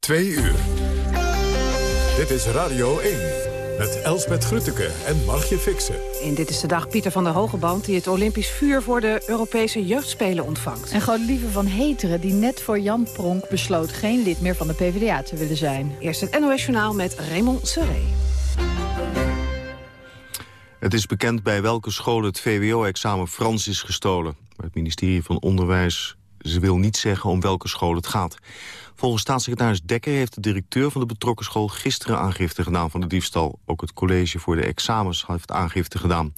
Twee uur. Dit is Radio 1. Met Elsbeth Grutteke en Margje Fixen. In Dit is de Dag Pieter van der Hogeband... die het Olympisch vuur voor de Europese jeugdspelen ontvangt. En Godelieve van Heteren, die net voor Jan Pronk besloot... geen lid meer van de PvdA te willen zijn. Eerst het NOS Journaal met Raymond Seré. Het is bekend bij welke school het VWO-examen Frans is gestolen. Maar het ministerie van Onderwijs ze wil niet zeggen om welke school het gaat. Volgens staatssecretaris Dekker heeft de directeur van de betrokken school gisteren aangifte gedaan van de diefstal. Ook het college voor de examens heeft aangifte gedaan.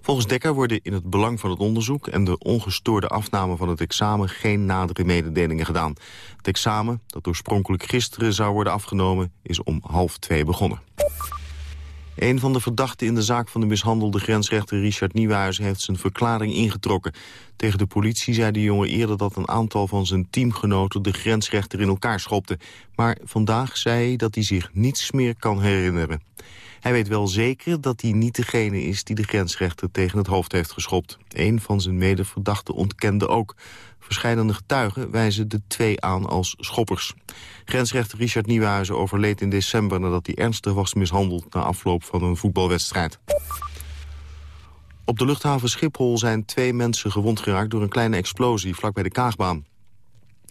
Volgens Dekker worden in het belang van het onderzoek en de ongestoorde afname van het examen geen nadere mededelingen gedaan. Het examen, dat oorspronkelijk gisteren zou worden afgenomen, is om half twee begonnen. Een van de verdachten in de zaak van de mishandelde grensrechter Richard Nieuwenhuizen heeft zijn verklaring ingetrokken. Tegen de politie zei de jongen eerder dat een aantal van zijn teamgenoten de grensrechter in elkaar schopte. Maar vandaag zei hij dat hij zich niets meer kan herinneren. Hij weet wel zeker dat hij niet degene is die de grensrechter tegen het hoofd heeft geschopt. Een van zijn medeverdachten ontkende ook. Verscheidene getuigen wijzen de twee aan als schoppers. Grensrechter Richard Nieuwenhuizen overleed in december... nadat hij ernstig was mishandeld na afloop van een voetbalwedstrijd. Op de luchthaven Schiphol zijn twee mensen gewond geraakt... door een kleine explosie vlakbij de Kaagbaan.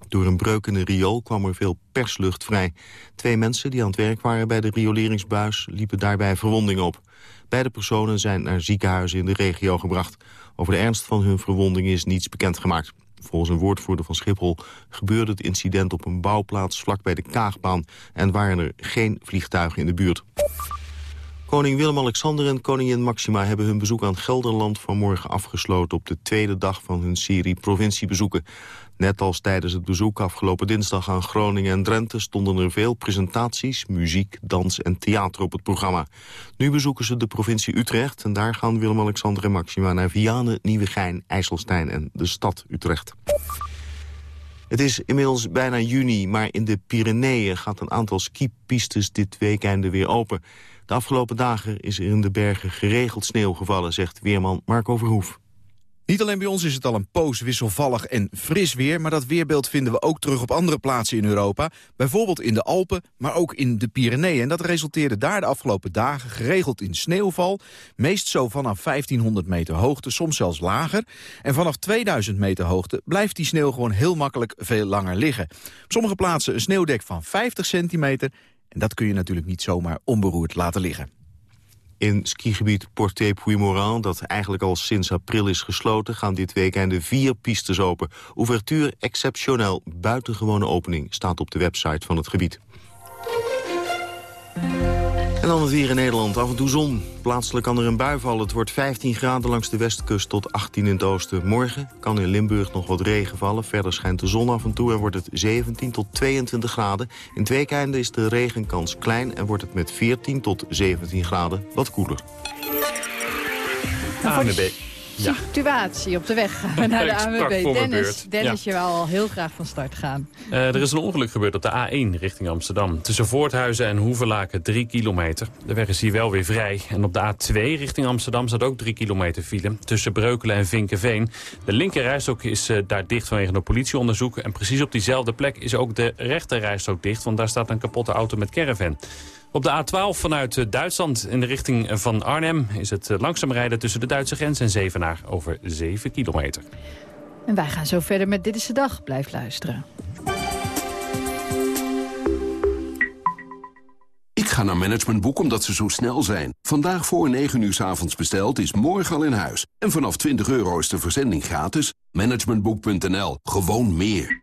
Door een breuk in de riool kwam er veel perslucht vrij. Twee mensen die aan het werk waren bij de rioleringsbuis... liepen daarbij verwondingen op. Beide personen zijn naar ziekenhuizen in de regio gebracht. Over de ernst van hun verwonding is niets bekendgemaakt. Volgens een woordvoerder van Schiphol gebeurde het incident op een bouwplaats vlakbij de Kaagbaan en waren er geen vliegtuigen in de buurt. Koning Willem-Alexander en koningin Maxima hebben hun bezoek aan Gelderland vanmorgen afgesloten op de tweede dag van hun serie provinciebezoeken. Net als tijdens het bezoek afgelopen dinsdag aan Groningen en Drenthe... stonden er veel presentaties, muziek, dans en theater op het programma. Nu bezoeken ze de provincie Utrecht... en daar gaan Willem-Alexander en Maxima naar Vianen, Nieuwegein, IJsselstein en de stad Utrecht. Het is inmiddels bijna juni, maar in de Pyreneeën gaat een aantal skipistes dit weekende weer open. De afgelopen dagen is er in de bergen geregeld sneeuw gevallen, zegt weerman Marco Verhoef. Niet alleen bij ons is het al een poos wisselvallig en fris weer... maar dat weerbeeld vinden we ook terug op andere plaatsen in Europa. Bijvoorbeeld in de Alpen, maar ook in de Pyreneeën. En dat resulteerde daar de afgelopen dagen geregeld in sneeuwval. Meest zo vanaf 1500 meter hoogte, soms zelfs lager. En vanaf 2000 meter hoogte blijft die sneeuw gewoon heel makkelijk veel langer liggen. Op sommige plaatsen een sneeuwdek van 50 centimeter... en dat kun je natuurlijk niet zomaar onberoerd laten liggen. In skigebied Porté Puymorand, dat eigenlijk al sinds april is gesloten... gaan dit weekend de vier pistes open. Ouverture exceptioneel, buitengewone opening... staat op de website van het gebied. En dan het weer in Nederland. Af en toe zon. Plaatselijk kan er een bui vallen. Het wordt 15 graden langs de westkust tot 18 in het oosten. Morgen kan in Limburg nog wat regen vallen. Verder schijnt de zon af en toe en wordt het 17 tot 22 graden. In het weekende is de regenkans klein en wordt het met 14 tot 17 graden wat koeler. ANWB situatie op de weg naar de ANWB. Dennis, Dennis je wil al heel graag van start gaan. Uh, er is een ongeluk gebeurd op de A1 richting Amsterdam. Tussen Voorthuizen en Hoevelaken 3 kilometer. De weg is hier wel weer vrij. En op de A2 richting Amsterdam staat ook 3 kilometer file. Tussen Breukelen en Vinkenveen. De linkerrijstok is uh, daar dicht vanwege een politieonderzoek. En precies op diezelfde plek is ook de rechterrijstok dicht. Want daar staat een kapotte auto met caravan. Op de A12 vanuit eh, Duitsland in de richting van Arnhem... is het eh, langzaam rijden tussen de Duitse grens en Zevenaar over 7 kilometer. En wij gaan zo verder met Dit is de Dag. Blijf luisteren. Ik ga naar Managementboek omdat ze zo snel zijn. Vandaag voor 9 uur s avonds besteld is morgen al in huis. En vanaf 20 euro is de verzending gratis. Managementboek.nl. Gewoon meer.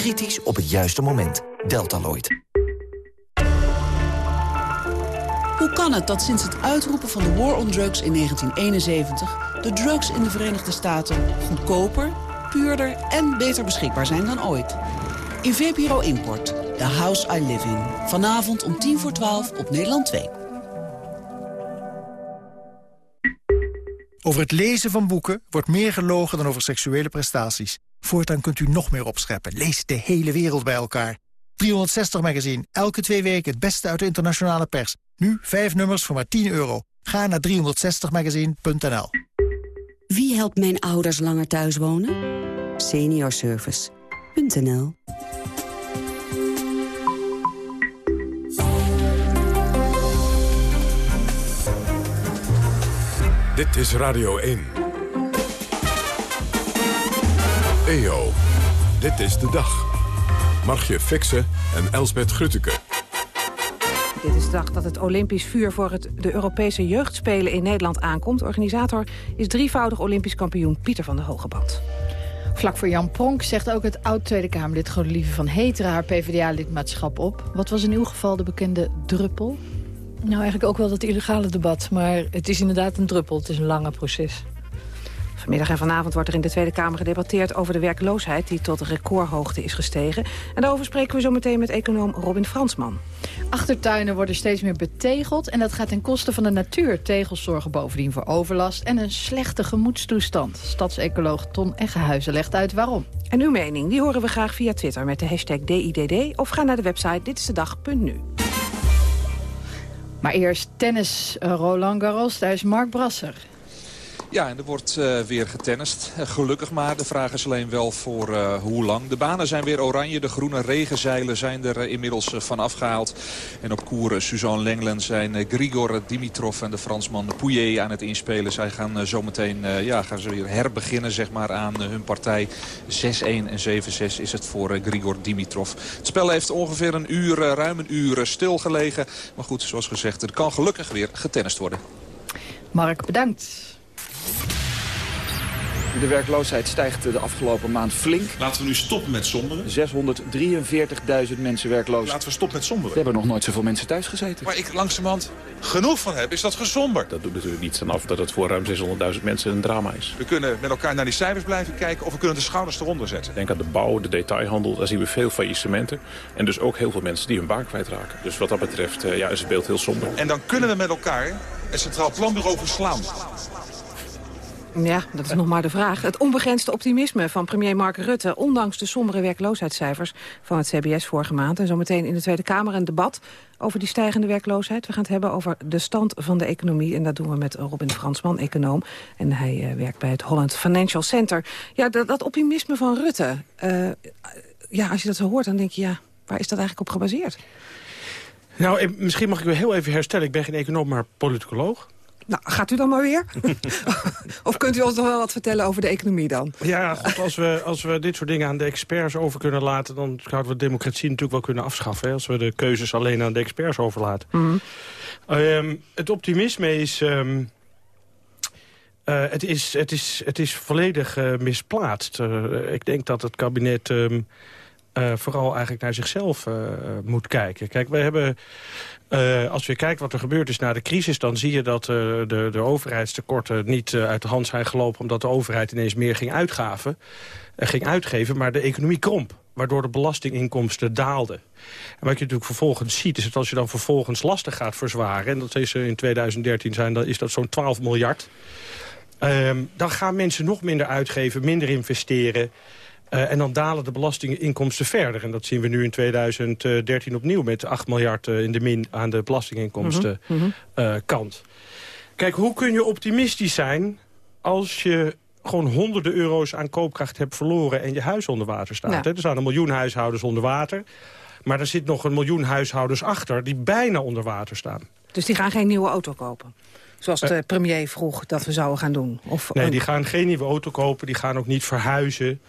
Kritisch op het juiste moment. Deltaloid. Hoe kan het dat sinds het uitroepen van de War on Drugs in 1971... de drugs in de Verenigde Staten goedkoper, puurder en beter beschikbaar zijn dan ooit? In VPRO Import, The House I Live In. Vanavond om tien voor twaalf op Nederland 2. Over het lezen van boeken wordt meer gelogen dan over seksuele prestaties. Voortaan kunt u nog meer opscheppen. Lees de hele wereld bij elkaar. 360 Magazine, elke twee weken het beste uit de internationale pers. Nu vijf nummers voor maar 10 euro. Ga naar 360magazine.nl Wie helpt mijn ouders langer thuis wonen? Seniorservice.nl Dit is Radio 1. EO, dit is de dag. Margje Fixen en Elsbet Grutteke. Dit is de dag dat het Olympisch vuur voor het, de Europese jeugdspelen in Nederland aankomt. Organisator is drievoudig Olympisch kampioen Pieter van der Hogeband. Vlak voor Jan Pronk zegt ook het oud-Tweede Kamerlid Godelieve van Heteren haar PvdA-lidmaatschap op. Wat was in uw geval de bekende druppel? Nou, eigenlijk ook wel dat illegale debat. Maar het is inderdaad een druppel. Het is een lange proces. Vanmiddag en vanavond wordt er in de Tweede Kamer gedebatteerd over de werkloosheid die tot recordhoogte is gestegen. En daarover spreken we zo meteen met econoom Robin Fransman. Achtertuinen worden steeds meer betegeld en dat gaat ten koste van de natuur. Tegels zorgen bovendien voor overlast en een slechte gemoedstoestand. Stadsecoloog Ton Eggehuizen legt uit waarom. En uw mening, die horen we graag via Twitter met de hashtag DIDD... of ga naar de website ditistedag.nu. Maar eerst tennis, Roland Garros, daar is Mark Brasser. Ja, en er wordt uh, weer getennist. Uh, gelukkig maar. De vraag is alleen wel voor uh, hoe lang. De banen zijn weer oranje. De groene regenzeilen zijn er inmiddels van afgehaald. En op koer Suzanne Lenglen zijn Grigor Dimitrov en de Fransman Pouillet aan het inspelen. Zij gaan zometeen ja, gaan ze weer herbeginnen zeg maar, aan hun partij. 6-1 en 7-6 is het voor Grigor Dimitrov. Het spel heeft ongeveer een uur, ruim een uur stilgelegen. Maar goed, zoals gezegd, er kan gelukkig weer getennist worden. Mark, bedankt. De werkloosheid stijgt de afgelopen maand flink. Laten we nu stoppen met somberen. 643.000 mensen werkloos. Laten we stoppen met somberen. We hebben nog nooit zoveel mensen thuis gezeten. Waar ik langzamerhand genoeg van heb, is dat gesomber. Dat doet natuurlijk niets aan af dat het voor ruim 600.000 mensen een drama is. We kunnen met elkaar naar die cijfers blijven kijken... of we kunnen de schouders eronder zetten. Denk aan de bouw, de detailhandel. Daar zien we veel faillissementen. En dus ook heel veel mensen die hun baan kwijtraken. Dus wat dat betreft ja, is het beeld heel somber. En dan kunnen we met elkaar het Centraal Planbureau verslaan. Ja, dat is nog maar de vraag. Het onbegrensde optimisme van premier Mark Rutte... ondanks de sombere werkloosheidscijfers van het CBS vorige maand. En zometeen in de Tweede Kamer een debat over die stijgende werkloosheid. We gaan het hebben over de stand van de economie. En dat doen we met Robin Fransman, econoom. En hij uh, werkt bij het Holland Financial Center. Ja, dat, dat optimisme van Rutte. Uh, ja, als je dat zo hoort, dan denk je... ja, waar is dat eigenlijk op gebaseerd? Nou, misschien mag ik weer heel even herstellen. Ik ben geen econoom, maar politicoloog. Nou, gaat u dan maar weer? of kunt u ons nog wel wat vertellen over de economie dan? Ja, goed, als we, als we dit soort dingen aan de experts over kunnen laten... dan zouden we democratie natuurlijk wel kunnen afschaffen. Hè, als we de keuzes alleen aan de experts overlaten. Mm um, het optimisme is... Um, uh, het, is, het, is, het is volledig uh, misplaatst. Uh, ik denk dat het kabinet... Um, uh, vooral eigenlijk naar zichzelf moet kijken. Kijk, we hebben, uh, als je kijkt wat er gebeurd is na de crisis... dan zie je dat de, de overheidstekorten niet uit de hand zijn gelopen... omdat de overheid ineens meer ging uitgaven, ging uitgeven... maar de economie kromp waardoor de belastinginkomsten daalden. En wat je natuurlijk vervolgens ziet, is dat als je dan vervolgens lasten gaat verzwaren... en dat is in 2013 zijn, dan is dat zo'n 12 miljard... Um, dan gaan mensen nog minder uitgeven, minder investeren... Uh, en dan dalen de belastinginkomsten verder. En dat zien we nu in 2013 opnieuw met 8 miljard uh, in de min aan de belastinginkomsten mm -hmm. uh, kant. Kijk, hoe kun je optimistisch zijn als je gewoon honderden euro's aan koopkracht hebt verloren en je huis onder water staat. Ja. Er staan een miljoen huishoudens onder water. Maar er zit nog een miljoen huishoudens achter die bijna onder water staan. Dus die gaan geen nieuwe auto kopen? Zoals de premier vroeg dat we zouden gaan doen? Of nee, die gaan geen nieuwe auto kopen. Die gaan ook niet verhuizen.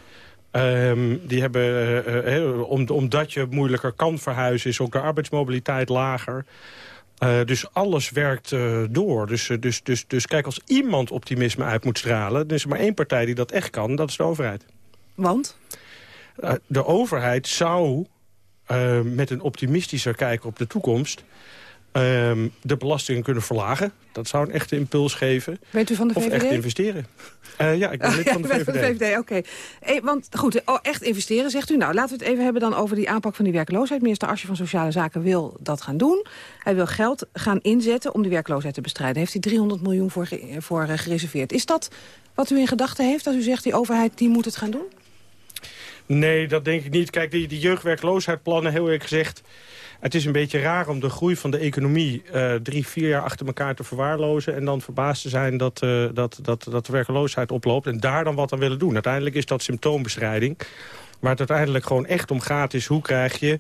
Ehm, die hebben, eh, eh, om, omdat je moeilijker kan verhuizen... is ook de arbeidsmobiliteit lager. Uh, dus alles werkt uh, door. Dus, uh, dus, dus, dus kijk, als iemand optimisme uit moet stralen... dan is er maar één partij die dat echt kan, dat is de overheid. Want? de overheid zou met een optimistischer kijk op de toekomst... Ehm, de belastingen kunnen verlagen. Dat zou een echte impuls geven. Bent u van de VVD? Of echt investeren. Uh, ja, ik ben lid van de VVD. Van de VVD oké. Hey, want goed, oh, echt investeren, zegt u. Nou, laten we het even hebben dan over die aanpak van die werkloosheid. Minister Asje van Sociale Zaken wil dat gaan doen. Hij wil geld gaan inzetten om die werkloosheid te bestrijden. Heeft hij 300 miljoen voor, voor uh, gereserveerd. Is dat wat u in gedachten heeft als u zegt... die overheid die moet het gaan doen? Nee, dat denk ik niet. Kijk, die, die jeugdwerkloosheidplannen, heel eerlijk gezegd... Het is een beetje raar om de groei van de economie uh, drie, vier jaar achter elkaar te verwaarlozen... en dan verbaasd te zijn dat, uh, dat, dat, dat de werkloosheid oploopt... en daar dan wat aan willen doen. Uiteindelijk is dat symptoombestrijding. Waar het uiteindelijk gewoon echt om gaat is... hoe krijg je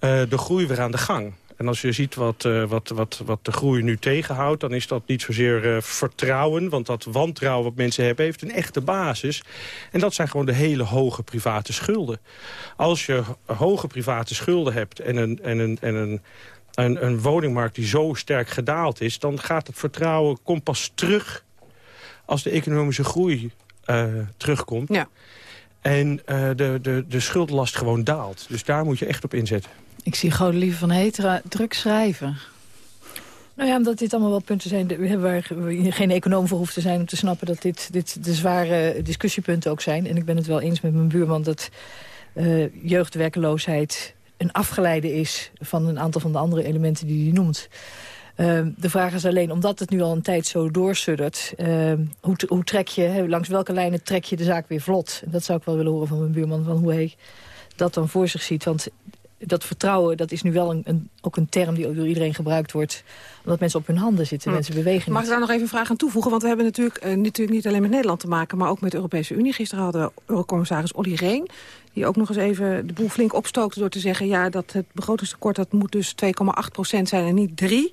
uh, de groei weer aan de gang? En als je ziet wat, uh, wat, wat, wat de groei nu tegenhoudt... dan is dat niet zozeer uh, vertrouwen. Want dat wantrouwen wat mensen hebben heeft een echte basis. En dat zijn gewoon de hele hoge private schulden. Als je hoge private schulden hebt en een, en een, en een, een, een woningmarkt die zo sterk gedaald is... dan gaat het vertrouwen komt pas terug als de economische groei uh, terugkomt. Ja. En de, de, de schuldlast gewoon daalt. Dus daar moet je echt op inzetten. Ik zie Gouden Lieve van Hetera druk schrijven. Nou ja, omdat dit allemaal wel punten zijn waar je geen econoom voor hoeft te zijn... om te snappen dat dit, dit de zware discussiepunten ook zijn. En ik ben het wel eens met mijn buurman dat uh, jeugdwerkeloosheid een afgeleide is... van een aantal van de andere elementen die hij noemt. Uh, de vraag is alleen, omdat het nu al een tijd zo doorsuddert... Uh, hoe, hoe trek je, langs welke lijnen trek je de zaak weer vlot? Dat zou ik wel willen horen van mijn buurman, van hoe hij dat dan voor zich ziet. Want dat vertrouwen, dat is nu wel een, een, ook een term die door iedereen gebruikt wordt. Omdat mensen op hun handen zitten, hm. mensen bewegen Mag ik daar nog even een vraag aan toevoegen? Want we hebben natuurlijk, uh, natuurlijk niet alleen met Nederland te maken... maar ook met de Europese Unie. Gisteren hadden Eurocommissaris Olly Reen... die ook nog eens even de boel flink opstookte door te zeggen... ja, dat het begrotingstekort dat moet dus 2,8% zijn en niet 3.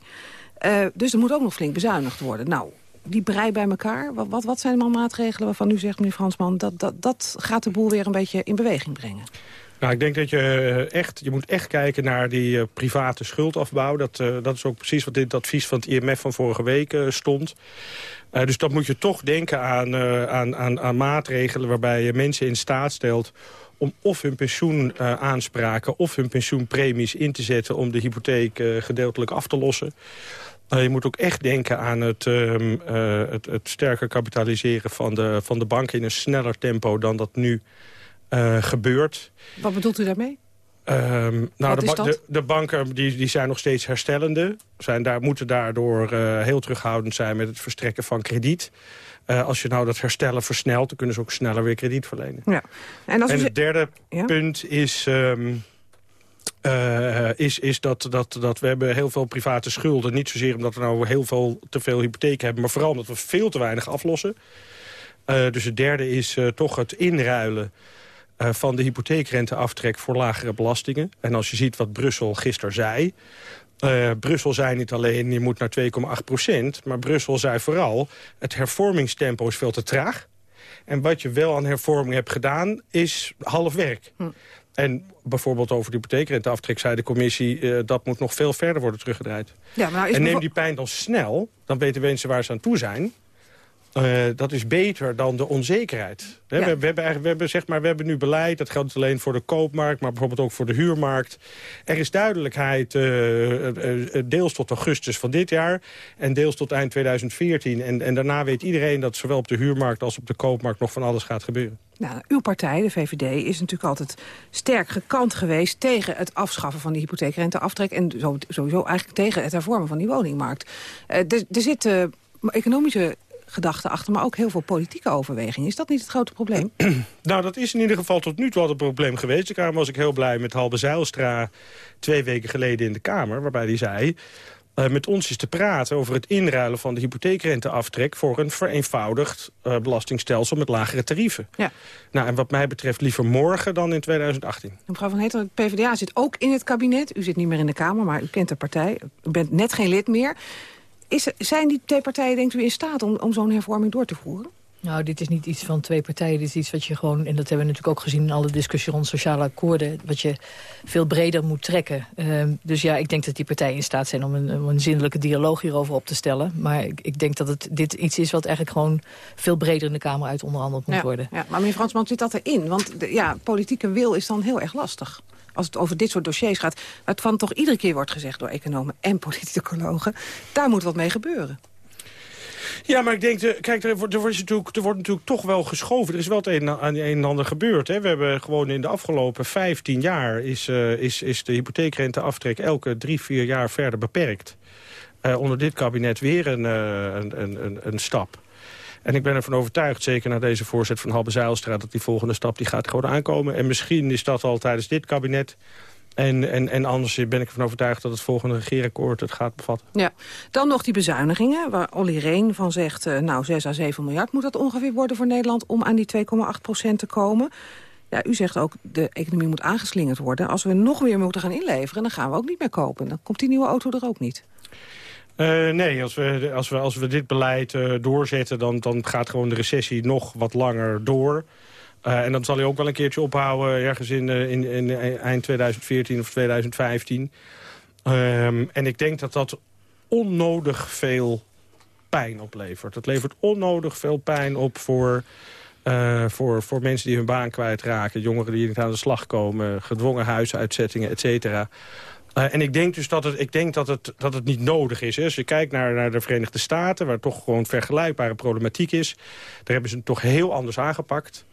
Uh, dus er moet ook nog flink bezuinigd worden. Nou, die brei bij elkaar, wat, wat, wat zijn dan maatregelen waarvan u zegt, meneer Fransman... Dat, dat, dat gaat de boel weer een beetje in beweging brengen? Nou, ik denk dat je eh, echt, je moet echt kijken naar die uh, private schuldafbouw. Dat, uh, dat is ook precies wat het advies van het IMF van vorige week stond. dus dat moet je toch denken aan, aan, aan, aan maatregelen waarbij je mensen in staat stelt om of hun pensioenaanspraken of hun pensioenpremies in te zetten... om de hypotheek gedeeltelijk af te lossen. je moet ook echt denken aan het, ehm, het, het sterker kapitaliseren van de, van de banken... in een sneller tempo dan dat nu uh, gebeurt. Wat bedoelt u daarmee? Um, nou, de, de, de, banken die, die zijn nog steeds herstellende. Zijn daar, moeten daardoor uh, heel terughoudend zijn met het verstrekken van krediet. Uh, als je nou dat herstellen versnelt, dan kunnen ze ook sneller weer krediet verlenen. Ja. En, als en het derde ja? punt is... Um, uh, is, is dat, dat, dat we hebben heel veel private schulden. Niet zozeer omdat we nou heel veel te veel hypotheken hebben... maar vooral omdat we veel te weinig aflossen. Dus het derde is toch het inruilen van de hypotheekrenteaftrek voor lagere belastingen. En als je ziet wat Brussel gisteren zei... Uh, Brussel zei niet alleen je moet naar 2,8 procent... maar Brussel zei vooral het hervormingstempo is veel te traag. En wat je wel aan hervorming hebt gedaan is half werk. Hm. En bijvoorbeeld over de hypotheekrenteaftrek zei de commissie... Uh, dat moet nog veel verder worden teruggedraaid. Ja, maar en neem die pijn dan snel, dan weten mensen waar ze aan toe zijn... Uh, dat is beter dan de onzekerheid. Ja. We, we, hebben we, hebben, zeg maar, we hebben nu beleid, dat geldt niet alleen voor de koopmarkt... maar bijvoorbeeld ook voor de huurmarkt. Er is duidelijkheid uh, uh, deels tot augustus van dit jaar... en deels tot eind 2014. En, en daarna weet iedereen dat zowel op de huurmarkt als op de koopmarkt... nog van alles gaat gebeuren. Nou, uw partij, de VVD, is natuurlijk altijd sterk gekant geweest... tegen het afschaffen van die hypotheekrenteaftrek... en sowieso eigenlijk tegen het hervormen van die woningmarkt. er, er zitten economische gedachten achter, maar ook heel veel politieke overwegingen. Is dat niet het grote probleem? nou, dat is in ieder geval tot nu toe al het probleem geweest. Daarom was ik heel blij met Halbe Zijlstra twee weken geleden in de Kamer... waarbij hij zei, uh, met ons is te praten over het inruilen van de hypotheekrenteaftrek... voor een vereenvoudigd uh, belastingstelsel met lagere tarieven. Ja. Nou, en wat mij betreft liever morgen dan in 2018. Mevrouw Van Heter, de PvdA zit ook in het kabinet. U zit niet meer in de Kamer, maar u kent de partij. U bent net geen lid meer. Zijn die twee partijen, denkt u, in staat om, om zo'n hervorming door te voeren? Nou, dit is niet iets van twee partijen. Dit is iets wat je gewoon, en dat hebben we natuurlijk ook gezien... in alle discussie rond sociale akkoorden... wat je veel breder moet trekken. Ehm, dus ja, ik denk dat die partijen in staat zijn... om een, een zinnelijke dialoog hierover op te stellen. Maar ik, ik, denk dat het, dit iets is wat eigenlijk gewoon... veel breder in de Kamer uit onderhandeld moet worden. Ja, maar meneer Fransman, zit dat erin? Want de, ja, politieke wil is dan heel erg lastig als het over dit soort dossiers gaat... waarvan toch iedere keer wordt gezegd door economen en politicologen... daar moet wat mee gebeuren. Ja, maar ik denk, de, kijk, er wordt, natuurlijk, er wordt natuurlijk toch wel geschoven. Er is wel het een, een en ander gebeurd. Hè. We hebben gewoon in de afgelopen 15 jaar... is, uh, is, is de hypotheekrenteaftrek elke drie, vier jaar verder beperkt. Uh, onder dit kabinet weer een, een, een, een stap. En ik ben ervan overtuigd, zeker na deze voorzet van Halbe Zijlstra... dat die volgende stap die gaat gewoon aankomen. En misschien is dat al tijdens dit kabinet... En, en, en anders ben ik ervan overtuigd dat het volgende regeerakkoord het gaat bevatten. Ja, dan nog die bezuinigingen, waar Olly Reen van zegt... Uh, nou, 6 à 7 miljard moet dat ongeveer worden voor Nederland... om aan die 2,8 procent te komen. Ja, u zegt ook, de economie moet aangeslingerd worden. Als we nog meer moeten gaan inleveren, dan gaan we ook niet meer kopen. Dan komt die nieuwe auto er ook niet. Uh, nee, als we, als, we, als we dit beleid uh, doorzetten... Dan, dan gaat gewoon de recessie nog wat langer door... Uh, en dan zal hij ook wel een keertje ophouden ergens in, in, in eind 2014 of 2015. Um, en ik denk dat dat onnodig veel pijn oplevert. Het levert onnodig veel pijn op voor, voor, voor mensen die hun baan kwijtraken... jongeren die niet aan de slag komen, gedwongen huisuitzettingen, et cetera. En ik denk dus dat het, ik denk dat het, dat het niet nodig is. Hè. Als je kijkt naar, naar de Verenigde Staten... waar toch gewoon vergelijkbare problematiek is... daar hebben ze het toch heel anders aangepakt...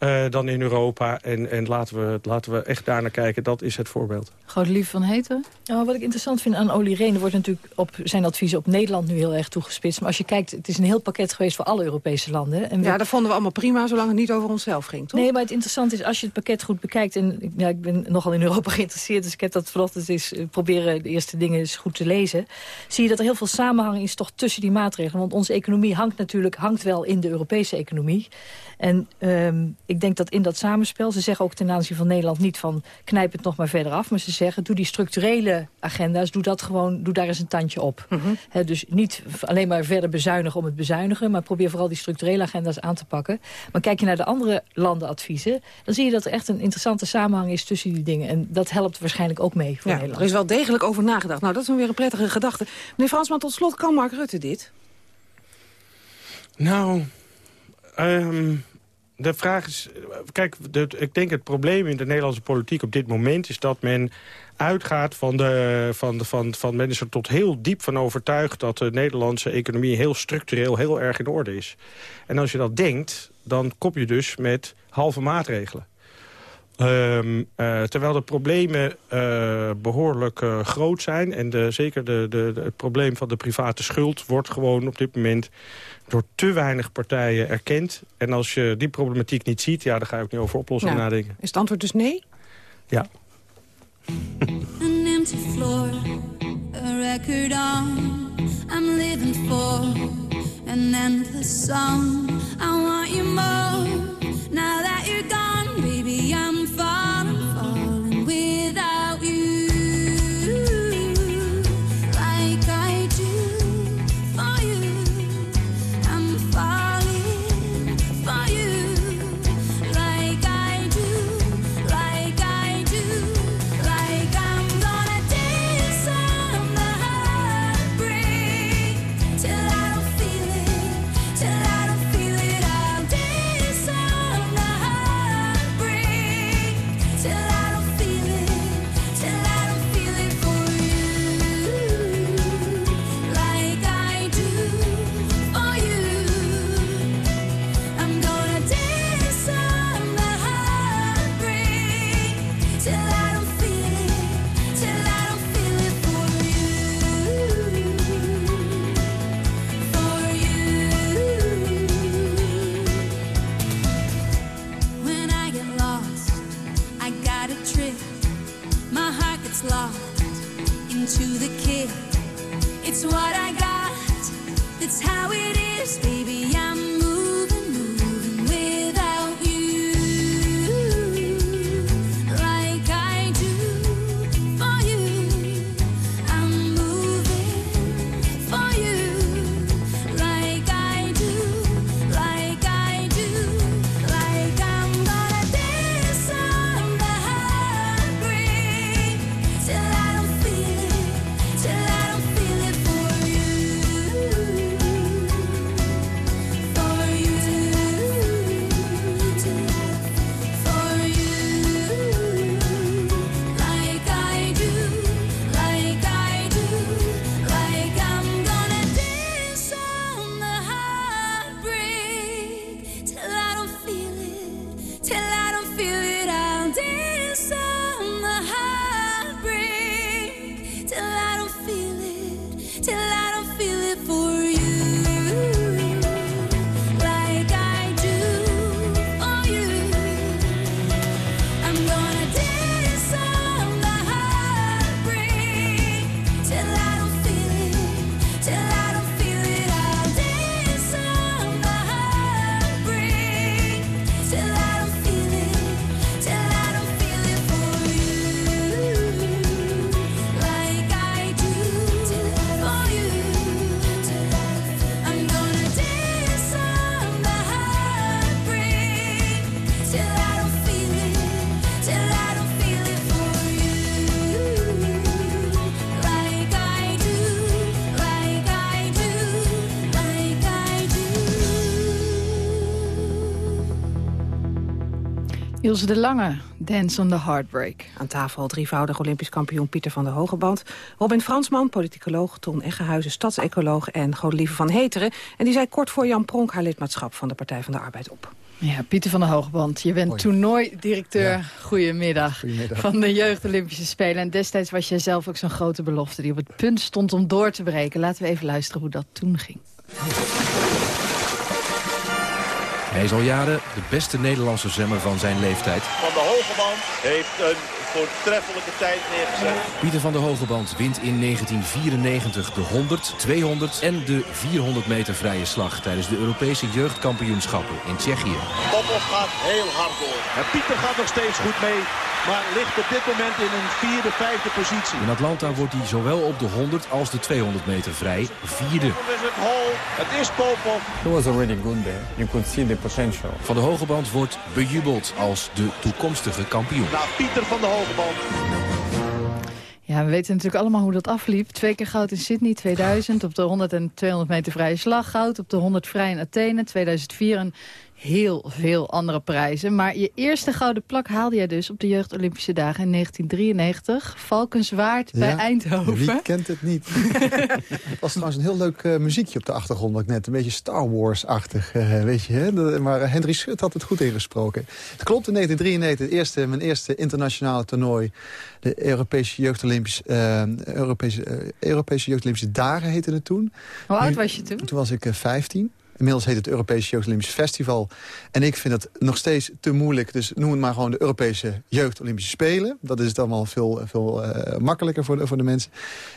Uh, dan in Europa. En, en laten, we, laten we echt daar naar kijken. Dat is het voorbeeld. Lief van Heten? Nou, wat ik interessant vind aan Olly Rehn... er wordt natuurlijk op zijn adviezen op Nederland nu heel erg toegespitst. Maar als je kijkt, het is een heel pakket geweest voor alle Europese landen. En ja, dat vonden we allemaal prima, zolang het niet over onszelf ging, toch? Nee, maar het interessante is, als je het pakket goed bekijkt... en ja, ik ben nogal in Europa geïnteresseerd... dus ik heb dat vanochtend eens uh, proberen de eerste dingen eens goed te lezen... zie je dat er heel veel samenhang is toch tussen die maatregelen. Want onze economie hangt natuurlijk hangt wel in de Europese economie. En um, ik denk dat in dat samenspel... ze zeggen ook ten aanzien van Nederland niet van... knijp het nog maar verder af, maar ze zeggen... doe die structurele agenda's, doe, dat gewoon, doe daar eens een tandje op. Mm -hmm. He, dus niet alleen maar verder bezuinigen om het bezuinigen... maar probeer vooral die structurele agenda's aan te pakken. Maar kijk je naar de andere landenadviezen... dan zie je dat er echt een interessante samenhang is tussen die dingen. En dat helpt waarschijnlijk ook mee voor ja, Nederland. Er is wel degelijk over nagedacht. Nou, dat is weer een prettige gedachte. Meneer Fransman, tot slot, kan Mark Rutte dit? Nou... Um de vraag is, kijk, de, ik denk het probleem in de Nederlandse politiek op dit moment... is dat men uitgaat van, de, van, de, van, van mensen tot heel diep van overtuigd... dat de Nederlandse economie heel structureel heel erg in orde is. En als je dat denkt, dan kom je dus met halve maatregelen. Um, uh, terwijl de problemen uh, behoorlijk uh, groot zijn... en de, zeker de, de, de, het probleem van de private schuld wordt gewoon op dit moment door te weinig partijen erkend. En als je die problematiek niet ziet, ja, dan ga je ook niet over oplossingen nou, nadenken. Is het antwoord dus nee? Ja. An empty floor, a record on. I'm living for an endless song. I want you more, now that you're gone, Ilse de Lange, Dance on the Heartbreak. Aan tafel drievoudig Olympisch kampioen Pieter van der Hogeband. Robin Fransman, politicoloog, Ton Eggehuizen, stadsecoloog en Godelieve van Heteren. En die zei kort voor Jan Pronk haar lidmaatschap van de Partij van de Arbeid op. Ja, Pieter van der Hogeband, je bent toernooidirecteur. Goedemiddag. Van de Jeugd Olympische Spelen. En destijds was jij zelf ook zo'n grote belofte die op het punt stond om door te breken. Laten we even luisteren hoe dat toen ging. Hij is al jaren de beste Nederlandse zwemmer van zijn leeftijd. Van de Hogeband heeft een voortreffelijke tijd neergezet. Pieter van der Hogeband wint in 1994 de 100, 200 en de 400 meter vrije slag... tijdens de Europese jeugdkampioenschappen in Tsjechië. Popov gaat heel hard door. En Pieter gaat nog steeds goed mee. Maar ligt op dit moment in een vierde, vijfde positie. In Atlanta wordt hij zowel op de 100 als de 200 meter vrij vierde. Dan is het hol. Het is Popov. He was already good there. You could see the potential. Van de Hogeband wordt bejubeld als de toekomstige kampioen. Nou, Pieter van de Hogeband. Ja, we weten natuurlijk allemaal hoe dat afliep. Twee keer goud in Sydney 2000, op de 100 en 200 meter vrije slag goud. Op de 100 vrij in Athene 2004 en heel veel andere prijzen. Maar je eerste gouden plak haalde jij dus op de Jeugd Olympische Dagen in 1993. Valkenswaard bij Ja, Eindhoven. Wie kent het niet? Het was trouwens een heel leuk eh, muziekje op de achtergrond. wat ik net Een beetje Star Wars-achtig, eh, weet je. Hè? De- maar eh, Henry Schut had het goed ingesproken. Het klopt, in 1993, het eerste, mijn eerste internationale toernooi. De Europese Jeugd Olympische, Europese, Europese Jeugd Olympische Dagen heette het toen. Hoe oud was je toen? Toen was ik eh, 15. Inmiddels heet het Europese Jeugd Olympisch Festival. En ik vind het nog steeds te moeilijk. Dus noem het maar gewoon de Europese Jeugd Olympische Spelen. Dat is het allemaal veel, veel eh, makkelijker voor de, voor de mensen.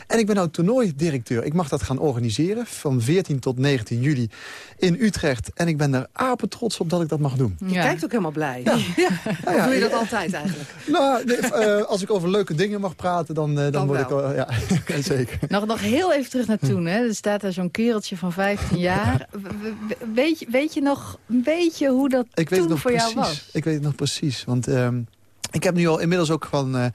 En ik ben nou toernooidirecteur. Ik mag dat gaan organiseren van 14 tot 19 juli in Utrecht. En ik ben er apen trots op dat ik dat mag doen. Je kijkt ook helemaal blij. Ja. Ja, doe je dat altijd eigenlijk? Nou, nee, eh, als ik over leuke dingen mag praten, dan, eh, dan, Dan word ik wel. wel... Ja, zeker. Nog, nog heel even terug naar toen. Hè. Er staat daar zo'n kereltje van 15 jaar. Weet je, weet je nog een beetje hoe dat Ik weet toen het nog voor precies. jou was? Ik weet het nog precies. Want ehm, ik heb nu al inmiddels ook van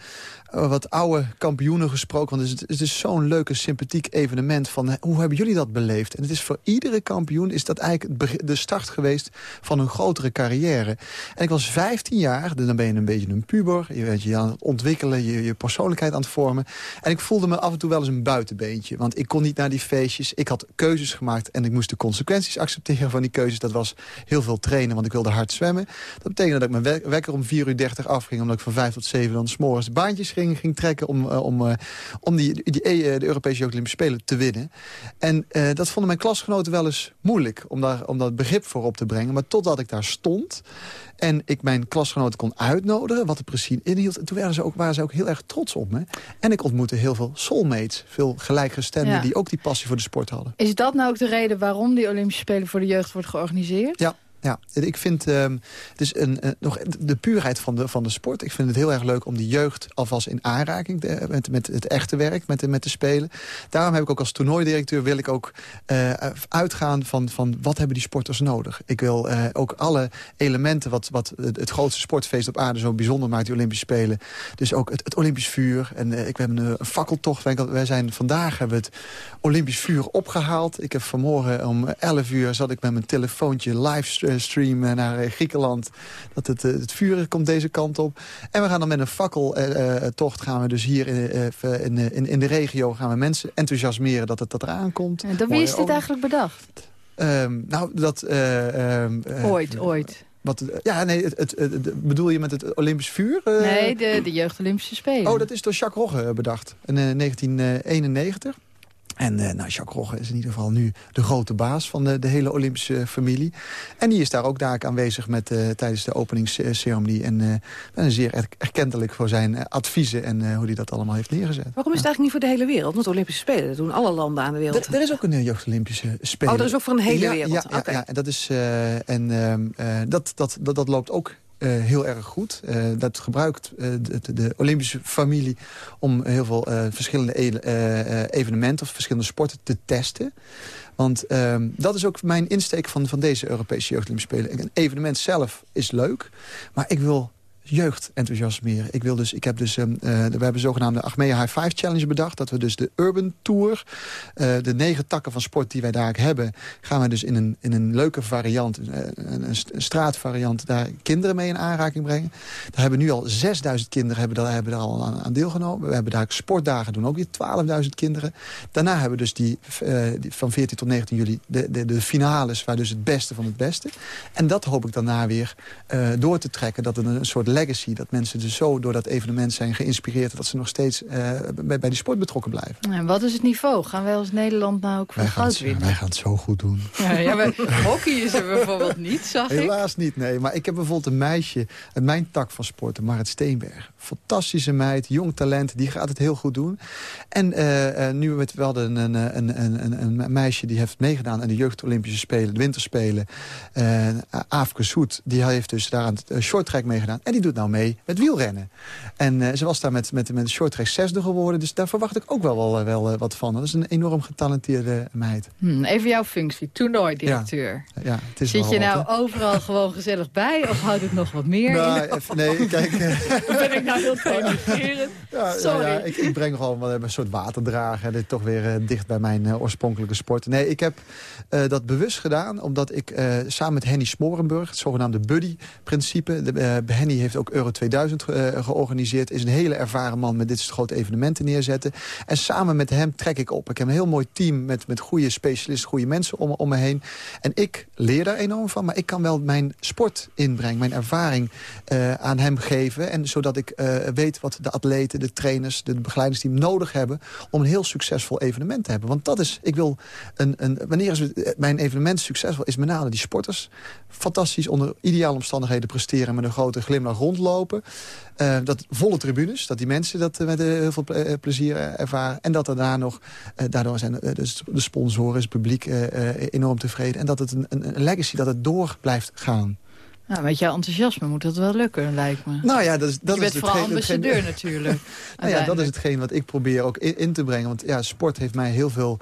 eh, wat oude kampioenen gesproken. Want het is, het is zo'n leuke, sympathiek evenement. Van, hoe hebben jullie dat beleefd? En het is voor iedere kampioen is dat eigenlijk de start geweest van een grotere carrière. En ik was 15 jaar, dan ben je een beetje een puber. Je bent je aan het ontwikkelen, je, je persoonlijkheid aan het vormen. En ik voelde me af en toe wel eens een buitenbeentje. Want ik kon niet naar die feestjes. Ik had keuzes gemaakt en ik moest de consequenties accepteren van die keuzes. Dat was heel veel trainen, want ik wilde hard zwemmen. Dat betekende dat ik mijn we- wekker om 4 uur 30 afging... omdat ik van 5 tot 7 dan s'morgens baantjes ging, ging trekken... om, eh, om, eh, om die, die, eh, de Europese Olympische Spelen te winnen. En dat vonden mijn klasgenoten wel eens moeilijk... om daar, om dat begrip voor op te brengen. Maar totdat ik daar stond en ik mijn klasgenoten kon uitnodigen... wat het precies inhield, en toen waren ze, ook, waren ze ook heel erg trots op me. En ik ontmoette heel veel soulmates, veel gelijkgestemden... Ja. die ook die passie voor de sport hadden. Is dat nou ook de reden waarom die Olympische Spelen voor de jeugd wordt georganiseerd? Ja, ja. ik vind ehm, het een, nog de puurheid van de, van de sport. Ik vind het heel erg leuk om die jeugd alvast in aanraking met, met het echte werk, met de, met de spelen. Daarom heb ik ook als toernooidirecteur wil ik ook eh, uitgaan van, van wat hebben die sporters nodig. Ik wil eh, ook alle elementen wat, wat het, grootste sportfeest op aarde zo bijzonder maakt, die Olympische Spelen. Dus ook het, het Olympisch vuur. En eh, ik heb een, een fakkeltocht. Wij, zijn vandaag hebben we het Olympisch vuur opgehaald. Ik heb vanmorgen om 11 uur zat ik met mijn telefoontje livestream naar eh, Griekenland. Dat het, eh, het vuur komt deze kant op. En we gaan dan met een fakkeltocht gaan we dus hier in, eh, in, in, in de regio gaan we mensen enthousiasmeren dat het dat eraan komt. En dan wie is dit eigenlijk bedacht? Ehm, nou, dat... eh, ehm, eh, Ooit, ooit. Wat, ja, nee, het, het, bedoel je met het Olympisch vuur? eh? Nee, de, de Jeugd Olympische Spelen. Oh, dat is door Jacques Rogge bedacht. In eh, 1991. En eh, nou, Jacques Rogge is in ieder geval nu de grote baas van de, de hele Olympische familie. En die is daar ook daar aanwezig met, eh, tijdens de openingsceremonie. En eh ben zeer er- erkentelijk voor zijn eh, adviezen en eh, hoe hij dat allemaal heeft neergezet. Waarom is het eigenlijk niet voor de hele wereld? Want Olympische Spelen, dat doen alle landen aan de wereld. Er is ook een eh, jeugd-Olympische Spelen. Oh, er is ook voor een hele Ja, wereld. Ja, ja, en dat, is, eh, en, ehm, eh, dat, dat, dat, dat loopt ook eh, heel erg goed. Eh, dat gebruikt eh, de, de Olympische familie om heel veel verschillende evenementen... of verschillende sporten te testen. Want ehm, dat is ook mijn insteek van, van deze Europese Jeugd Spelen. Een evenement zelf is leuk, maar ik wil jeugd enthousiasmeren. Ik, wil dus, ik heb dus, ehm, eh, we hebben de zogenaamde Achmea High Five Challenge bedacht. Dat we dus de Urban Tour, eh, de negen takken van sport die wij daar hebben... gaan we dus in een, in een leuke variant, eh, een, een, st- een straatvariant... daar kinderen mee in aanraking brengen. Daar hebben nu al 6000 kinderen hebben hebben daar al aan, deelgenomen. We hebben daar sportdagen, doen ook weer 12.000 kinderen. Daarna hebben we dus die, die van 14 tot 19 juli de, de, de finales... waar dus het beste van het beste. En dat hoop ik daarna weer door te trekken. Dat een, een soort legacy, dat mensen dus zo door dat evenement zijn geïnspireerd... dat ze nog steeds eh, bij, bij die sport betrokken blijven. En wat is het niveau? Gaan wij als Nederland nou ook voor Wij goud winnen? wij gaan het zo goed doen. Ja, ja, maar hockey is er bijvoorbeeld niet, zag ik. Helaas niet, nee. Maar ik heb bijvoorbeeld een meisje uit mijn tak van sporten, Marit Steenberg. Fantastische meid, jong talent, die gaat het heel goed doen. En eh, eh, nu met, we hadden een, een, een, een, meisje die heeft meegedaan aan de Jeugd Olympische Spelen, de Winterspelen. Uh, Aafke Soet, die heeft dus daar aan het shorttrack meegedaan. En die doet nou mee met wielrennen. En uh, ze was daar met, met, met de shorttrack zesde geworden. Dus daar verwacht ik ook wel, wel, wel uh, wat van. Dat is een enorm getalenteerde meid. Hm, even jouw functie, toernooidirecteur. Ja, ja, het is Zit je nou wat, overal gewoon gezellig bij? Of houdt het nog wat meer nou, in? Even, nee, kijk... ben ik nou heel penetrerend? Ja, Sorry. Ja, ja, ik, ik, breng gewoon wel een soort waterdragen. Dit toch weer dicht bij mijn oorspronkelijke sport. Nee, ik heb dat bewust gedaan. Omdat ik samen met Henny Smorenburg, het zogenaamde buddy-principe... Henny heeft ook Euro 2000 georganiseerd. Is een hele ervaren man met dit soort grote evenementen neerzetten. En samen met hem trek ik op. Ik heb een heel mooi team met, met goede specialisten, goede mensen om, om me heen. En ik leer daar enorm van. Maar ik kan wel mijn sport inbrengen, mijn ervaring aan hem geven. En zodat ik weet wat de atleten, de trainers, de begeleidingsteam nodig hebben... om een heel succesvol evenement te hebben. Want dat is, ik wil een, een wanneer is mijn evenement succesvol, is met name die sporters fantastisch onder ideale omstandigheden presteren... met een grote glimlach rondlopen. Uh, dat volle tribunes, dat die mensen dat uh, met uh, heel veel plezier ervaren. En dat er daar nog, daardoor zijn de, de sponsoren, het publiek enorm tevreden. En dat het een, een, legacy, dat het door blijft gaan. Nou, met jouw enthousiasme moet dat wel lukken, lijkt me. Nou ja, dat is, dat je is vooral ambassadeur natuurlijk. nou ja, dat is hetgeen wat ik probeer ook in, in te brengen. Want ja, sport heeft mij heel veel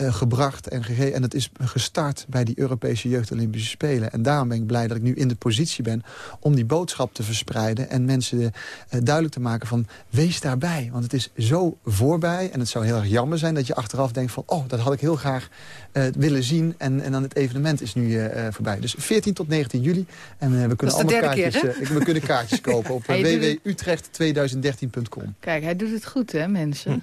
uh, gebracht en gegeven. En dat is gestart bij die Europese Jeugd Olympische Spelen. En daarom ben ik blij dat ik nu in de positie ben om die boodschap te verspreiden. En mensen uh, duidelijk te maken van, wees daarbij. Want het is zo voorbij. En het zou heel erg jammer zijn dat je achteraf denkt van... oh, dat had ik heel graag uh, willen zien. En, en dan het evenement is nu voorbij. Dus 14 tot 19 juli. En we kunnen allemaal kaartjes, keer, we kunnen kaartjes kopen op www.utrecht2013.com. Kijk, hij doet het goed, hè, mensen?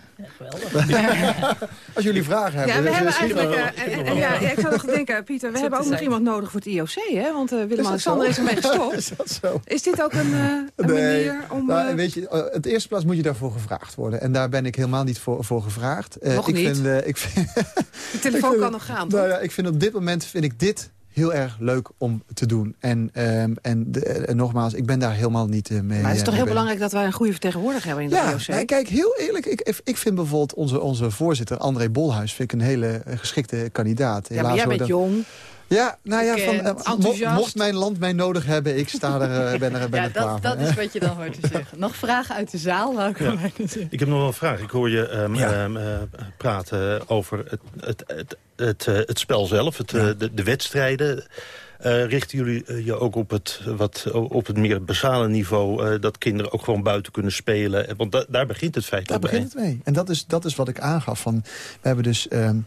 Ja, Als jullie vragen hebben... Ja, we hebben eigenlijk... eh, ja, ja, ik zou nog denken, Pieter, we hebben ook nog iemand nodig voor het IOC, hè? Want eh, Willem-Alexander is ermee gestopt. is dat zo? Is dit ook een, eh, een Nee. manier om... Nou, eh, weet je, eh, het eerste plaats moet je daarvoor gevraagd worden. En daar ben ik helemaal niet voor, voor gevraagd. Eh, Nog ik niet? Vind, eh, ik vind, de telefoon ik vind- kan nog gaan, nou ja, ik vind op dit moment vind ik dit heel erg leuk om te doen. En, ehm, en, de- en nogmaals, ik ben daar helemaal niet eh, mee maar het is eh, toch heel belangrijk dat wij een goede vertegenwoordiger hebben in de Ja, nou, kijk, heel eerlijk. Ik, ik vind bijvoorbeeld onze, onze voorzitter, André Bolhuis... vind ik een hele eh, geschikte kandidaat. ja, maar Helaas jij bent jong. Ja, nou ja, van, bekend, eh, mo- enthousiast. mocht mijn land mij nodig hebben... ik sta er, eh, ben er, ben Ja, er klaar dat, dat is wat je dan hoort te zeggen. Nog vragen uit de zaal, wou ik Ja. Ik heb nog wel een vraag. Ik hoor je ehm, Ja. ehm, eh, praten over het, het, het, het, eh, het spel zelf, het, eh, de, de wedstrijden. Eh, richten jullie eh, je ook op het, wat, op het meer basale niveau... eh, dat kinderen ook gewoon buiten kunnen spelen? Want da- daar begint het Daar feitelijk bij. begint het mee. En dat is, dat is wat ik aangaf. Van, we hebben dus ehm,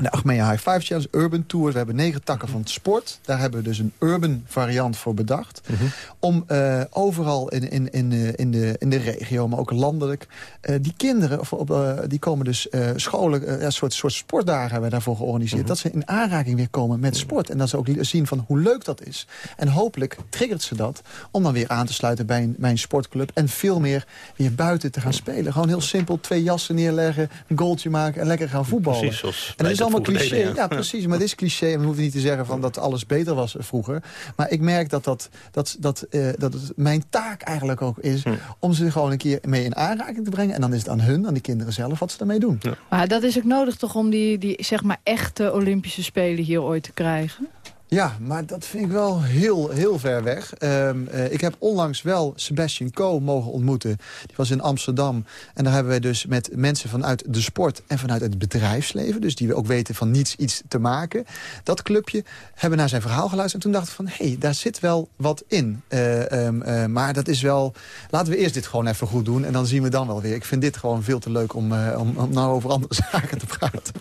de Achmea High Five Challenge, Urban Tour. We hebben negen takken van het sport. Daar hebben we dus een urban variant voor bedacht. Mhm. Om eh, overal in, in, in, de, in, de, in de regio, maar ook landelijk... eh, die kinderen, of, eh, die komen dus scholen... een soort, soort sportdagen hebben we daarvoor georganiseerd. Mhm. Dat ze in aanraking weer komen met sport. En dat ze ook zien van hoe leuk dat is. En hopelijk triggert ze dat om dan weer aan te sluiten bij een, bij een sportclub... en veel meer weer buiten te gaan spelen. Gewoon heel simpel, twee jassen neerleggen, een goaltje maken... en lekker gaan voetballen. Precies, zoals En allemaal cliché. Ja, precies. Maar het is cliché. En we hoeven niet te zeggen van dat alles beter was vroeger. Maar ik merk dat, dat, dat, dat, eh, dat het mijn taak eigenlijk ook is... Hm. om ze gewoon een keer mee in aanraking te brengen. En dan is het aan hun, aan die kinderen zelf, wat ze ermee doen. Maar dat is ook nodig toch om die, die zeg maar echte Olympische Spelen hier ooit te krijgen? Ja, maar dat vind ik wel heel, heel ver weg. Ehm, eh, ik heb onlangs wel Sebastian Coe mogen ontmoeten. Die was in Amsterdam. En daar hebben wij dus met mensen vanuit de sport en vanuit het bedrijfsleven... dus die we ook weten van niets iets te maken. Dat clubje hebben naar zijn verhaal geluisterd. En toen dachten we van, hé, hey, daar zit wel wat in. Eh, ehm, eh, maar dat is wel... Laten we eerst dit gewoon even goed doen. En dan zien we dan wel weer. Ik vind dit gewoon veel te leuk om, om, om nou over andere zaken te praten.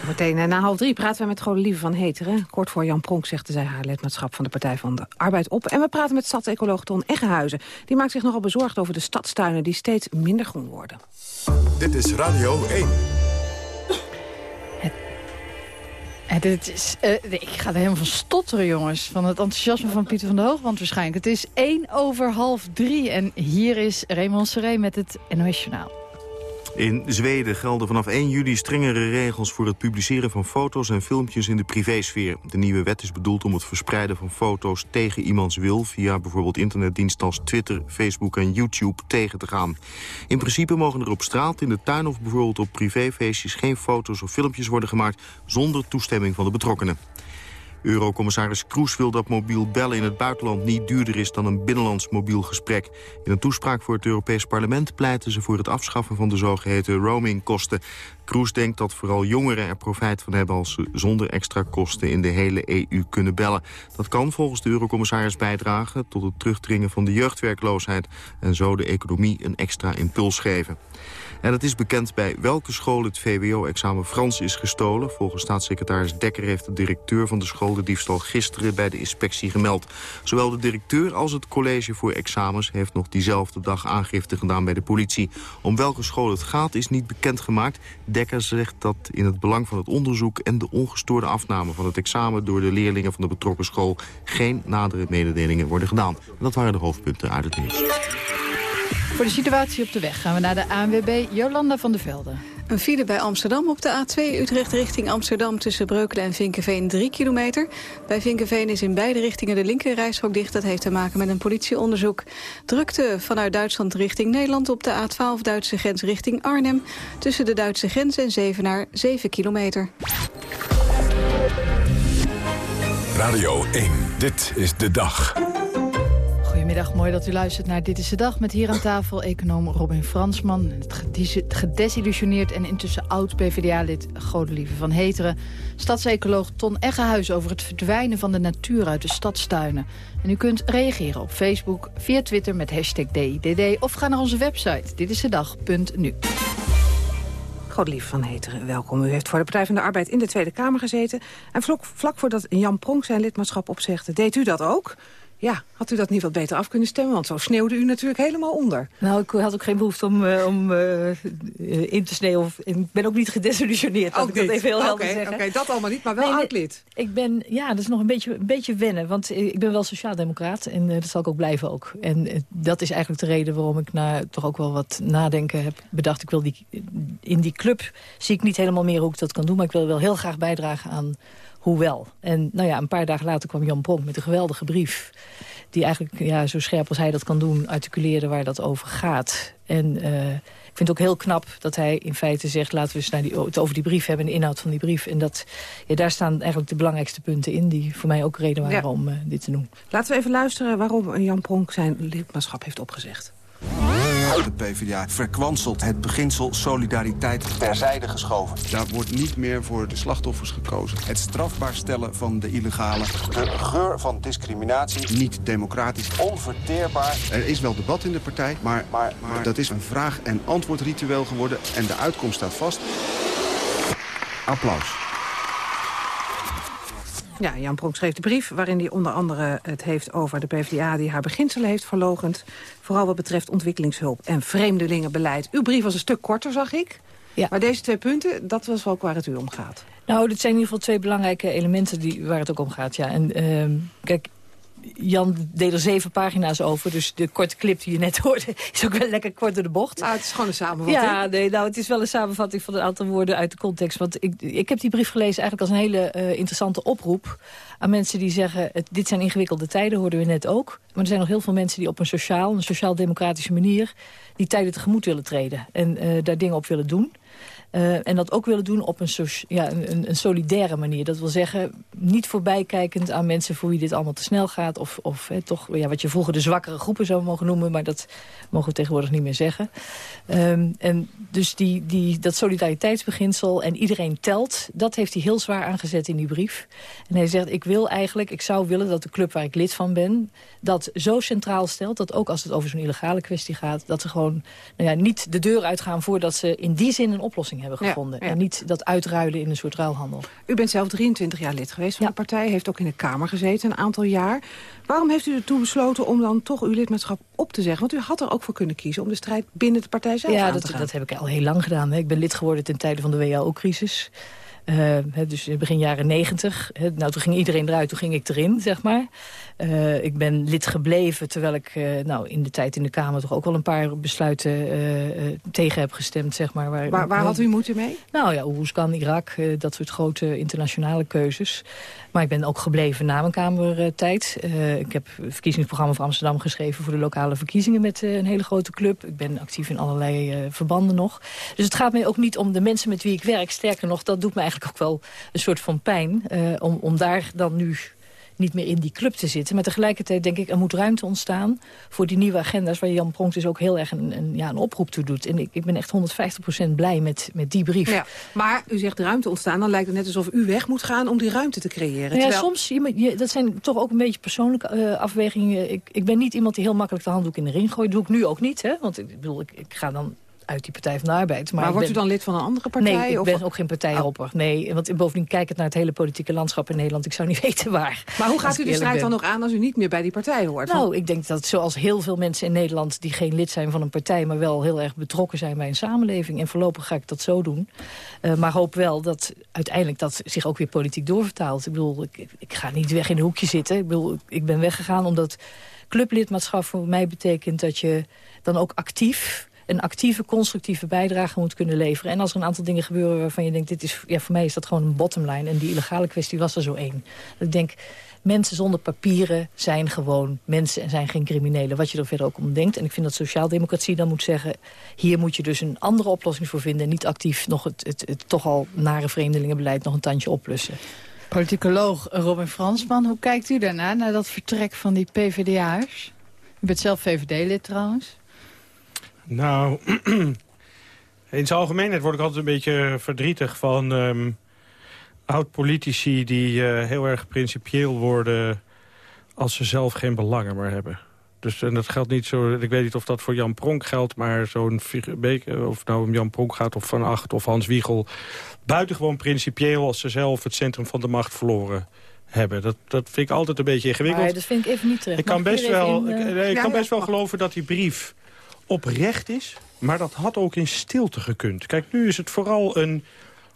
Zometeen na half drie praten we met Godelieve van Heteren. Kort voor Jan Pronk zegde zij haar lidmaatschap van de Partij van de Arbeid op. En we praten met stadsecoloog Ton Eggenhuizen. Die maakt zich nogal bezorgd over de stadstuinen die steeds minder groen worden. Dit is Radio 1. En dit is, eh, ik ga er helemaal van stotteren, jongens. Van het enthousiasme van Pieter van der Hoogwand waarschijnlijk. Het is één over half drie en hier is Raymond Seré met het NOS Journaal. In Zweden gelden vanaf 1 juli strengere regels voor het publiceren van foto's en filmpjes in de privésfeer. De nieuwe wet is bedoeld om het verspreiden van foto's tegen iemands wil via bijvoorbeeld internetdiensten als Twitter, Facebook en YouTube tegen te gaan. In principe mogen er op straat, in de tuin of bijvoorbeeld op privéfeestjes geen foto's of filmpjes worden gemaakt zonder toestemming van de betrokkenen. Eurocommissaris Kroes wil dat mobiel bellen in het buitenland niet duurder is dan een binnenlands mobiel gesprek. In een toespraak voor het Europees Parlement pleiten ze voor het afschaffen van de zogeheten roamingkosten. Kroes denkt dat vooral jongeren er profijt van hebben als ze zonder extra kosten in de hele EU kunnen bellen. Dat kan volgens de eurocommissaris bijdragen tot het terugdringen van de jeugdwerkloosheid en zo de economie een extra impuls geven. En het is bekend bij welke school het VWO-examen Frans is gestolen. Volgens staatssecretaris Dekker heeft de directeur van de school diefstal gisteren bij de inspectie gemeld. Zowel de directeur als het college voor examens heeft nog diezelfde dag aangifte gedaan bij de politie. Om welke school het gaat is niet bekendgemaakt. Dekker zegt dat in het belang van het onderzoek en de ongestoorde afname van het examen door de leerlingen van de betrokken school geen nadere mededelingen worden gedaan. Dat waren de hoofdpunten uit het nieuws. Voor de situatie op de weg gaan we naar de ANWB Jolanda van der Velde. Een file bij Amsterdam op de A2 Utrecht richting Amsterdam... tussen Breukelen en Vinkenveen 3 kilometer. Bij Vinkenveen is in beide richtingen de linkerrijstrook dicht. Dat heeft te maken met een politieonderzoek. Drukte vanuit Duitsland richting Nederland op de A12 Duitse grens richting Arnhem. Tussen de Duitse grens en Zevenaar 7 kilometer. Radio 1, dit is de dag. Goedemiddag, mooi dat u luistert naar Dit is de Dag... met hier aan tafel econoom Robin Fransman... het gedesillusioneerd en intussen oud-PVDA-lid Godelieve van Heteren... stadsecoloog Ton Eggehuis over het verdwijnen van de natuur uit de stadstuinen. En u kunt reageren op Facebook, via Twitter met hashtag DIDD... of ga naar onze website ditistedag.nu. Godelief van Heteren, welkom. U heeft voor de Partij van de Arbeid in de Tweede Kamer gezeten. En vlak, vlak voordat Jan Pronk zijn lidmaatschap opzegde, deed u dat ook? Ja, had u dat niet wat beter af kunnen stemmen? Want zo sneeuwde u natuurlijk helemaal onder. Nou, ik had ook geen behoefte om, eh, om eh, eh, in te sneeuwen. Ik ben ook niet gedesillusioneerd, laat ik dat even heel helder zeggen. Oké, dat allemaal niet, maar wel Nee, oud-lid. Ik ben, ja, dat is nog een beetje, een beetje wennen. Want ik ben wel sociaaldemocraat en dat zal ik ook blijven ook. En dat is eigenlijk de reden waarom ik na toch ook wel wat nadenken heb bedacht. Ik wil die, in die club zie ik niet helemaal meer hoe ik dat kan doen. Maar ik wil wel heel graag bijdragen aan hoe wel. En nou ja, een paar dagen later kwam Jan Pronk met een geweldige brief. Die eigenlijk ja, zo scherp als hij dat kan doen articuleerde waar dat over gaat. En eh, ik vind het ook heel knap dat hij in feite zegt... laten we eens naar die, het over die brief hebben en de inhoud van die brief. En dat, ja, daar staan eigenlijk de belangrijkste punten in... die voor mij ook reden waren Ja. om eh, dit te doen. Laten we even luisteren waarom Jan Pronk zijn lidmaatschap heeft opgezegd. De PvdA verkwanselt het beginsel solidariteit terzijde geschoven. Daar wordt niet meer voor de slachtoffers gekozen. Het strafbaar stellen van de illegale. De geur van discriminatie. Niet democratisch. Onverteerbaar. Er is wel debat in de partij, maar, maar, maar dat is een vraag- en antwoordritueel geworden. En de uitkomst staat vast. Applaus. Ja, Jan Pronk schreef de brief waarin hij onder andere het heeft over de PvdA... die haar beginselen heeft verlogend. Vooral wat betreft ontwikkelingshulp en vreemdelingenbeleid. Uw brief was een stuk korter, zag ik. Ja. Maar deze twee punten, dat was wel waar het u om gaat. Nou, dit zijn in ieder geval twee belangrijke elementen die, waar het ook om gaat. Ja. En ehm, kijk, Jan deed er zeven pagina's over. Dus de korte clip die je net hoorde is ook wel lekker kort door de bocht. Nou, het is gewoon een samenvatting. Ja, nee, nou, het is wel een samenvatting van een aantal woorden uit de context. Want ik, ik heb die brief gelezen eigenlijk als een hele eh, interessante oproep... aan mensen die zeggen, het, dit zijn ingewikkelde tijden, hoorden we net ook. Maar er zijn nog heel veel mensen die op een sociaal, een sociaal-democratische manier... die tijden tegemoet willen treden en eh, daar dingen op willen doen. Eh, en dat ook willen doen op een, ja, een, een solidaire manier. Dat wil zeggen, niet voorbijkijkend aan mensen voor wie dit allemaal te snel gaat. Of, of toch ja, wat je vroeger de zwakkere groepen zou mogen noemen. Maar dat mogen we tegenwoordig niet meer zeggen. Ehm, en dus die, die, dat solidariteitsbeginsel en iedereen telt... dat heeft hij heel zwaar aangezet in die brief. En hij zegt, ik wil eigenlijk, ik zou willen dat de club waar ik lid van ben... dat zo centraal stelt dat ook als het over zo'n illegale kwestie gaat... dat ze gewoon nou ja, niet de deur uitgaan voordat ze in die zin een oplossing hebben Ja, gevonden. ja. En niet dat uitruilen in een soort ruilhandel. U bent zelf 23 jaar lid geweest van de partij. Heeft ook in de Kamer gezeten een aantal jaar. Waarom heeft u ertoe besloten om dan toch uw lidmaatschap op te zeggen? Want u had er ook voor kunnen kiezen om de strijd binnen de partij zelf ja, aan te gaan. dat heb ik al heel lang gedaan. Hè. Ik ben lid geworden ten tijde van de WHO-crisis. Eh, dus in begin jaren negentig. Nou, toen ging iedereen eruit, toen ging ik erin, zeg maar. Eh, ik ben lid gebleven, terwijl ik eh, nou, in de tijd in de Kamer... toch ook wel een paar besluiten tegen heb gestemd, zeg maar. Waar, Waar, waar had u moeite mee? Nou ja, Oeruzkan, Irak, dat soort grote internationale keuzes. Maar ik ben ook gebleven na mijn Kamertijd. Eh, ik heb een verkiezingsprogramma voor Amsterdam geschreven... voor de lokale verkiezingen met eh, een hele grote club. Ik ben actief in allerlei eh, verbanden nog. Dus het gaat mij ook niet om de mensen met wie ik werk. Sterker nog, dat doet me eigenlijk ook wel een soort van pijn. om, om daar dan nu niet meer in die club te zitten. Maar tegelijkertijd denk ik, er moet ruimte ontstaan voor die nieuwe agenda's... waar Jan Pronk dus ook heel erg een, een, ja, een oproep toe doet. En ik, ik ben echt 150% blij met, met die brief. Ja, maar u zegt ruimte ontstaan, dan lijkt het net alsof u weg moet gaan om die ruimte te creëren. Nou ja, Terwijl- soms, je, moet- je- dat zijn toch ook een beetje persoonlijke eh, afwegingen. Ik, ik ben niet iemand die heel makkelijk de handdoek in de ring gooit. Dat doe ik nu ook niet, hè? want ik bedoel, ik, ik ga dan uit die Partij van de Arbeid. Maar, Maar, wordt ben- u dan lid van een andere partij? Nee, ik of- ben ook geen partijhopper. Nee, want bovendien kijkend naar het hele politieke landschap in Nederland... ik zou niet weten waar. Maar hoe gaat u de strijd ben. dan nog aan als u niet meer bij die partij hoort? Nou, ik denk dat zoals heel veel mensen in Nederland... die geen lid zijn van een partij... maar wel heel erg betrokken zijn bij een samenleving. En voorlopig ga ik dat zo doen. Eh, maar hoop wel dat uiteindelijk dat zich ook weer politiek doorvertaalt. Ik bedoel, ik, ik ga niet weg in een hoekje zitten. Ik bedoel, ik ben weggegaan omdat clublidmaatschap voor mij betekent... dat je dan ook actief een actieve, constructieve bijdrage moet kunnen leveren. En als er een aantal dingen gebeuren waarvan je denkt... Dit is, ja, voor mij is dat gewoon een bottomline. En die illegale kwestie was er zo één. Ik denk, mensen zonder papieren zijn gewoon mensen... en zijn geen criminelen, wat je er verder ook om denkt. En ik vind dat sociaaldemocratie dan moet zeggen... hier moet je dus een andere oplossing voor vinden... en niet actief nog het, het, het toch al nare vreemdelingenbeleid nog een tandje oplussen. Politicoloog Robin Fransman, hoe kijkt u daarna, naar dat vertrek van die PvdA'ers? U bent zelf VVD-lid trouwens. Nou, in zijn algemeenheid word ik altijd een beetje verdrietig van ehm, oud-politici die eh, heel erg principieel worden als ze zelf geen belangen meer hebben. Dus en dat geldt niet zo, ik weet niet of dat voor Jan Pronk geldt, maar zo'n Beek- of het nou om Jan Pronk gaat of Van Acht of Hans Wiegel, buitengewoon principieel als ze zelf het centrum van de macht verloren hebben. Dat, dat vind ik altijd een beetje ingewikkeld. Maar dat vind ik even niet terecht. Ik kan best wel, in, ik, eh, nee, ik ja, kan ja, best wel geloven dat die brief oprecht is. Maar dat had ook in stilte gekund. Kijk, nu is het vooral een...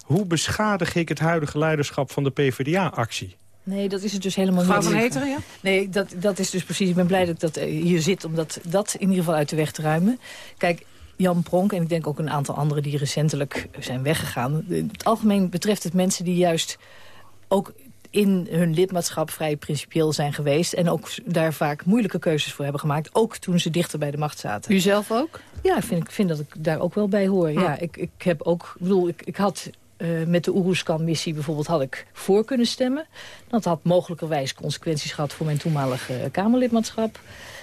hoe beschadig ik het huidige leiderschap van de PvdA-actie? Nee, dat is het dus helemaal niet. van Heteren, ja? Nee, dat, dat is dus precies... Ik ben blij dat ik dat eh, hier zit om dat, dat in ieder geval uit de weg te ruimen. Kijk, Jan Pronk en ik denk ook een aantal anderen die recentelijk zijn weggegaan. In het algemeen betreft het mensen die juist ook in hun lidmaatschap vrij principieel zijn geweest... en ook daar vaak moeilijke keuzes voor hebben gemaakt. Ook toen ze dichter bij de macht zaten. U zelf ook? Ja, ik vind, ik vind dat ik daar ook wel bij hoor. Ja, ik, ik heb ook... Ik bedoel, ik, ik had eh, met de Oeruzkan-missie bijvoorbeeld had ik voor kunnen stemmen. Dat had mogelijkerwijs consequenties gehad voor mijn toenmalige Kamerlidmaatschap.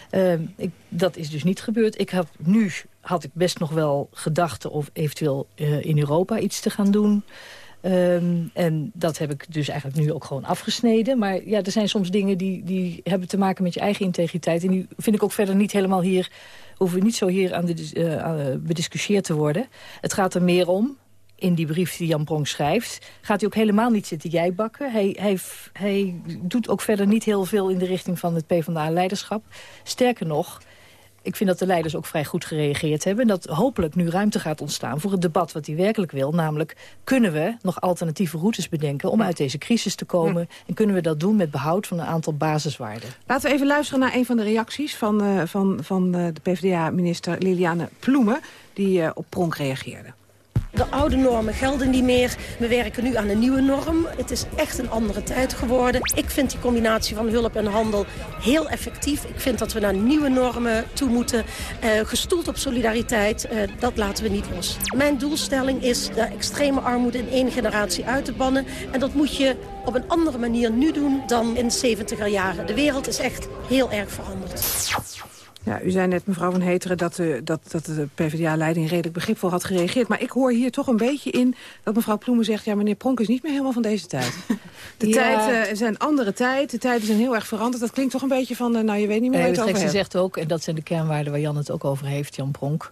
Eh, ik, dat is dus niet gebeurd. Ik had, nu had ik best nog wel gedachten of eventueel eh, in Europa iets te gaan doen. Ehm, en dat heb ik dus eigenlijk nu ook gewoon afgesneden. Maar ja, er zijn soms dingen die, die hebben te maken met je eigen integriteit. En die vind ik ook verder niet helemaal hier... hoeven niet zo hier aan de, eh, eh, bediscussieerd te worden. Het gaat er meer om, in die brief die Jan Pronk schrijft... gaat hij ook helemaal niet zitten jijbakken. Hij, hij, hij doet ook verder niet heel veel in de richting van het PvdA-leiderschap. Sterker nog, ik vind dat de leiders ook vrij goed gereageerd hebben. En dat hopelijk nu ruimte gaat ontstaan voor het debat wat hij werkelijk wil. Namelijk, kunnen we nog alternatieve routes bedenken om uit deze crisis te komen? En kunnen we dat doen met behoud van een aantal basiswaarden? Laten we even luisteren naar een van de reacties van, eh, van, van eh, de PvdA-minister Liliane Ploemen... die eh, op Pronk reageerde. De oude normen gelden niet meer. We werken nu aan een nieuwe norm. Het is echt een andere tijd geworden. Ik vind die combinatie van hulp en handel heel effectief. Ik vind dat we naar nieuwe normen toe moeten. Eh, gestoeld op solidariteit, eh, dat laten we niet los. Mijn doelstelling is de extreme armoede in één generatie uit te bannen. En dat moet je op een andere manier nu doen dan in de 70er jaren. De wereld is echt heel erg veranderd. Ja, u zei net, mevrouw Van Heteren, dat, de, dat, dat de PvdA-leiding redelijk begripvol had gereageerd. Maar ik hoor hier toch een beetje in dat mevrouw Ploemen zegt... ja, meneer Pronk is niet meer helemaal van deze tijd. De Ja. tijd uh, zijn andere tijd, de tijden zijn heel erg veranderd. Dat klinkt toch een beetje van, uh, nou, je weet niet meer Nee, waar het over ze hebt. zegt ook, en dat zijn de kernwaarden waar Jan het ook over heeft, Jan Pronk.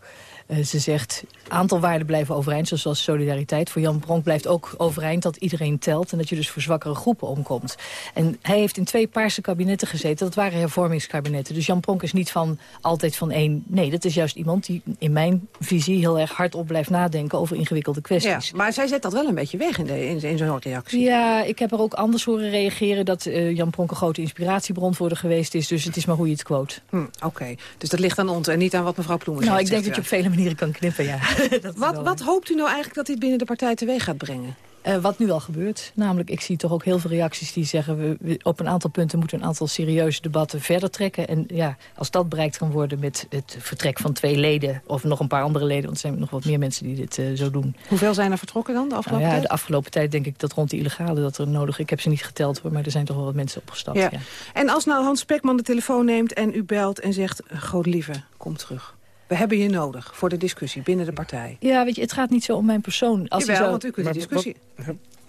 Eh, ze zegt, aantal waarden blijven overeind, zoals solidariteit. Voor Jan Pronk blijft ook overeind dat iedereen telt... en dat je dus voor zwakkere groepen omkomt. En hij heeft in twee paarse kabinetten gezeten. Dat waren hervormingskabinetten. Dus Jan Pronk is niet van altijd van één... Nee, dat is juist iemand die in mijn visie heel erg hardop blijft nadenken... over ingewikkelde kwesties. Ja, maar zij zet dat wel een beetje weg in, de, in, in zo'n reactie. Ja, ik heb er ook anders horen reageren... dat eh, Jan Pronk een grote inspiratiebron voor de geweest is. Dus het is maar hoe je het quote. Hm, Oké, dus dat ligt aan ons en niet aan wat mevrouw Ploemen Nou, zegt. ik denk dat je op vele manieren kan knippen, ja. Wat, wat hoopt u nou eigenlijk dat dit binnen de partij teweeg gaat brengen? Eh, wat nu al gebeurt. Namelijk, ik zie toch ook heel veel reacties die zeggen... We, we- op een aantal punten moeten een aantal serieuze debatten verder trekken. En ja, als dat bereikt kan worden met het vertrek van twee leden... of nog een paar andere leden, want er zijn nog wat meer mensen die dit eh, zo doen. Hoeveel zijn er vertrokken dan de Nou afgelopen ja, tijd? de afgelopen tijd denk ik dat rond de illegale dat er nodig... Ik heb ze niet geteld hoor, maar er zijn toch wel wat mensen opgestapt. Ja. Ja. En als nou Hans Spekman de telefoon neemt en u belt en zegt... Godelieve, kom terug. We hebben je nodig voor de discussie binnen de partij. Ja, weet je, het gaat niet zo om mijn persoon. Als Jawel, zo... want u kunt de discussie...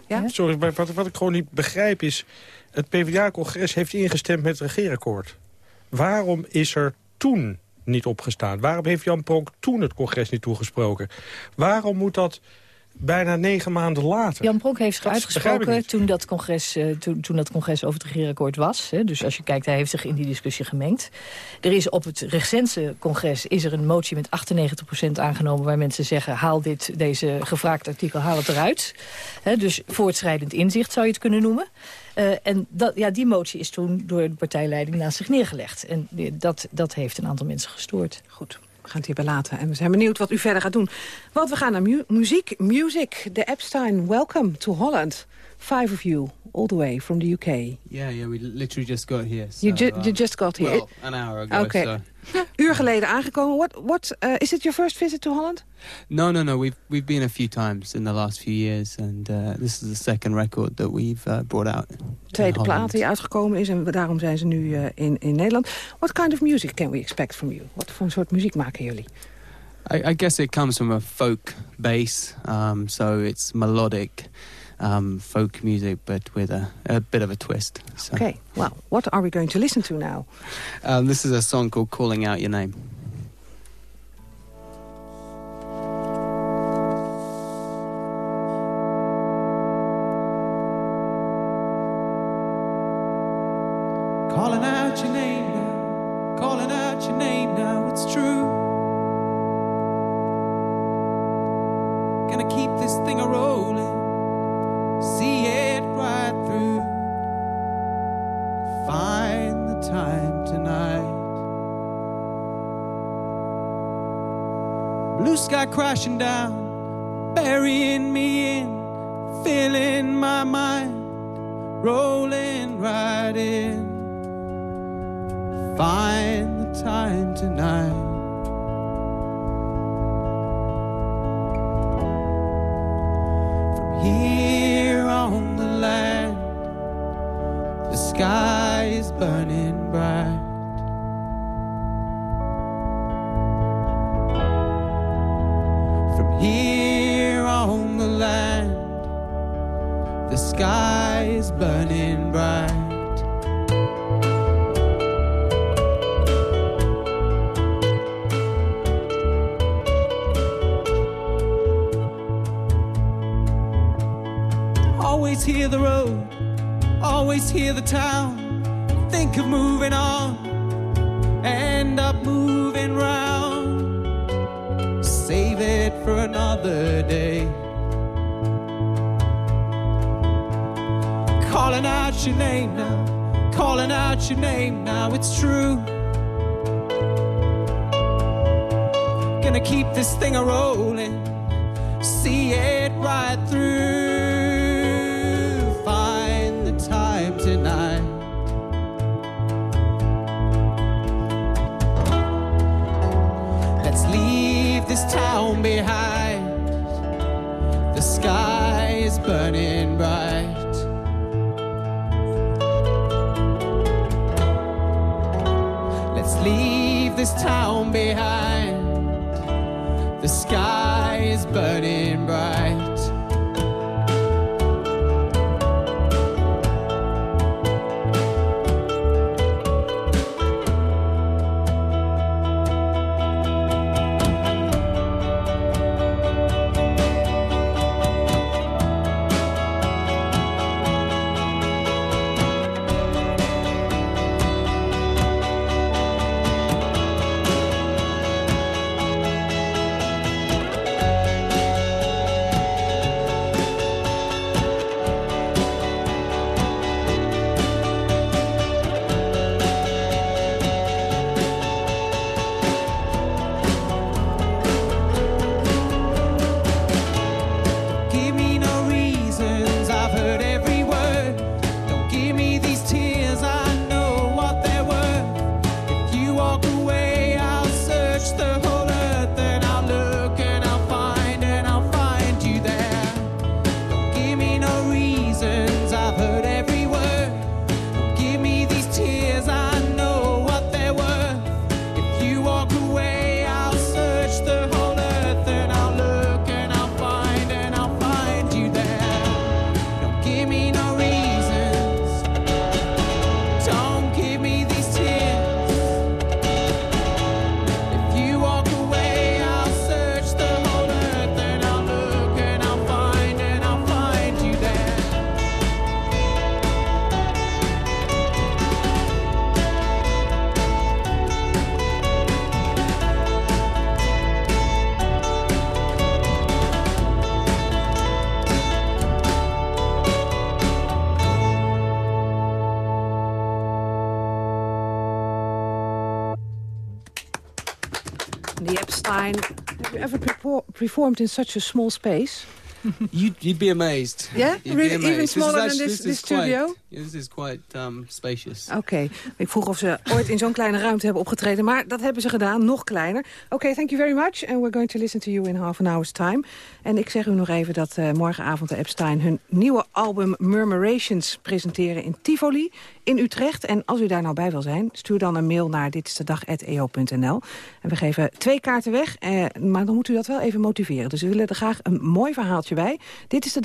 Ja? Sorry, maar wat, wat ik gewoon niet begrijp is... het PvdA-congres heeft ingestemd met het regeerakkoord. Waarom is er toen niet opgestaan? Waarom heeft Jan Pronk toen het congres niet toegesproken? Waarom moet dat bijna negen maanden later? Jan Pronk heeft zich uitgesproken toen dat, congres, eh, toen, toen dat congres over het regeerakkoord was. Hè. Dus als je kijkt, hij heeft zich in die discussie gemengd. Er is op het recentste congres is er een motie met 98% aangenomen... waar mensen zeggen, haal dit, deze gevraagd artikel, haal het eruit. Hè, dus voortschrijdend inzicht zou je het kunnen noemen. Eh, en dat, ja, die motie is toen door de partijleiding naast zich neergelegd. En die- dat, dat heeft een aantal mensen gestoord. Goed. We gaan het hierbij laten. En we zijn benieuwd wat u verder gaat doen. Want we gaan naar mu muziek. Music. De Epstein. Welcome to Holland. Five of you. All the way from the UK. Yeah, yeah, we literally just got here. So, You, ju you just got here. Well, an hour ago. Okay. So. Uur geleden aangekomen. What, what, uh, is it your first visit to Holland? No, no, no. We've we've been a few times in the last few years, and uh, this is the second record that we've uh, brought out. Tweede plaat die uitgekomen is en daarom zijn ze nu uh, in, in Nederland. What kind of music can we expect from you? Wat voor soort muziek maken jullie? I, I guess it comes from a folk base, um, so it's melodic um, folk music, but with a, a bit of a twist. So, Okay, well, what are we going to listen to now? um, this is a song called "Calling Out Your Name." Of moving on, end up moving round. Save it for another day. Calling out your name now, calling out your name now, it's true. Gonna keep this thing a rolling, see it right through. Burning bright. Let's leave this town behind. The sky is burning performed in such a small space? You'd, you'd be amazed. Yeah? You'd Really? amazed. Even This is smaller than this- is this quite- studio? This is quite um, spacious. Oké, ik vroeg of ze ooit in zo'n kleine ruimte hebben opgetreden, maar dat hebben ze gedaan, nog kleiner. Oké, thank you very much and we're going to listen to you in half an hour's time. En ik zeg u nog even dat eh, morgenavond de Epstein hun nieuwe album Murmurations presenteren in Tivoli in Utrecht. En als u daar nou bij wil zijn, stuur dan een mail naar ditstedag.eo.nl. En we geven twee kaarten weg, eh, maar dan moet u dat wel even motiveren. Dus we willen er graag een mooi verhaaltje bij. Dit is de.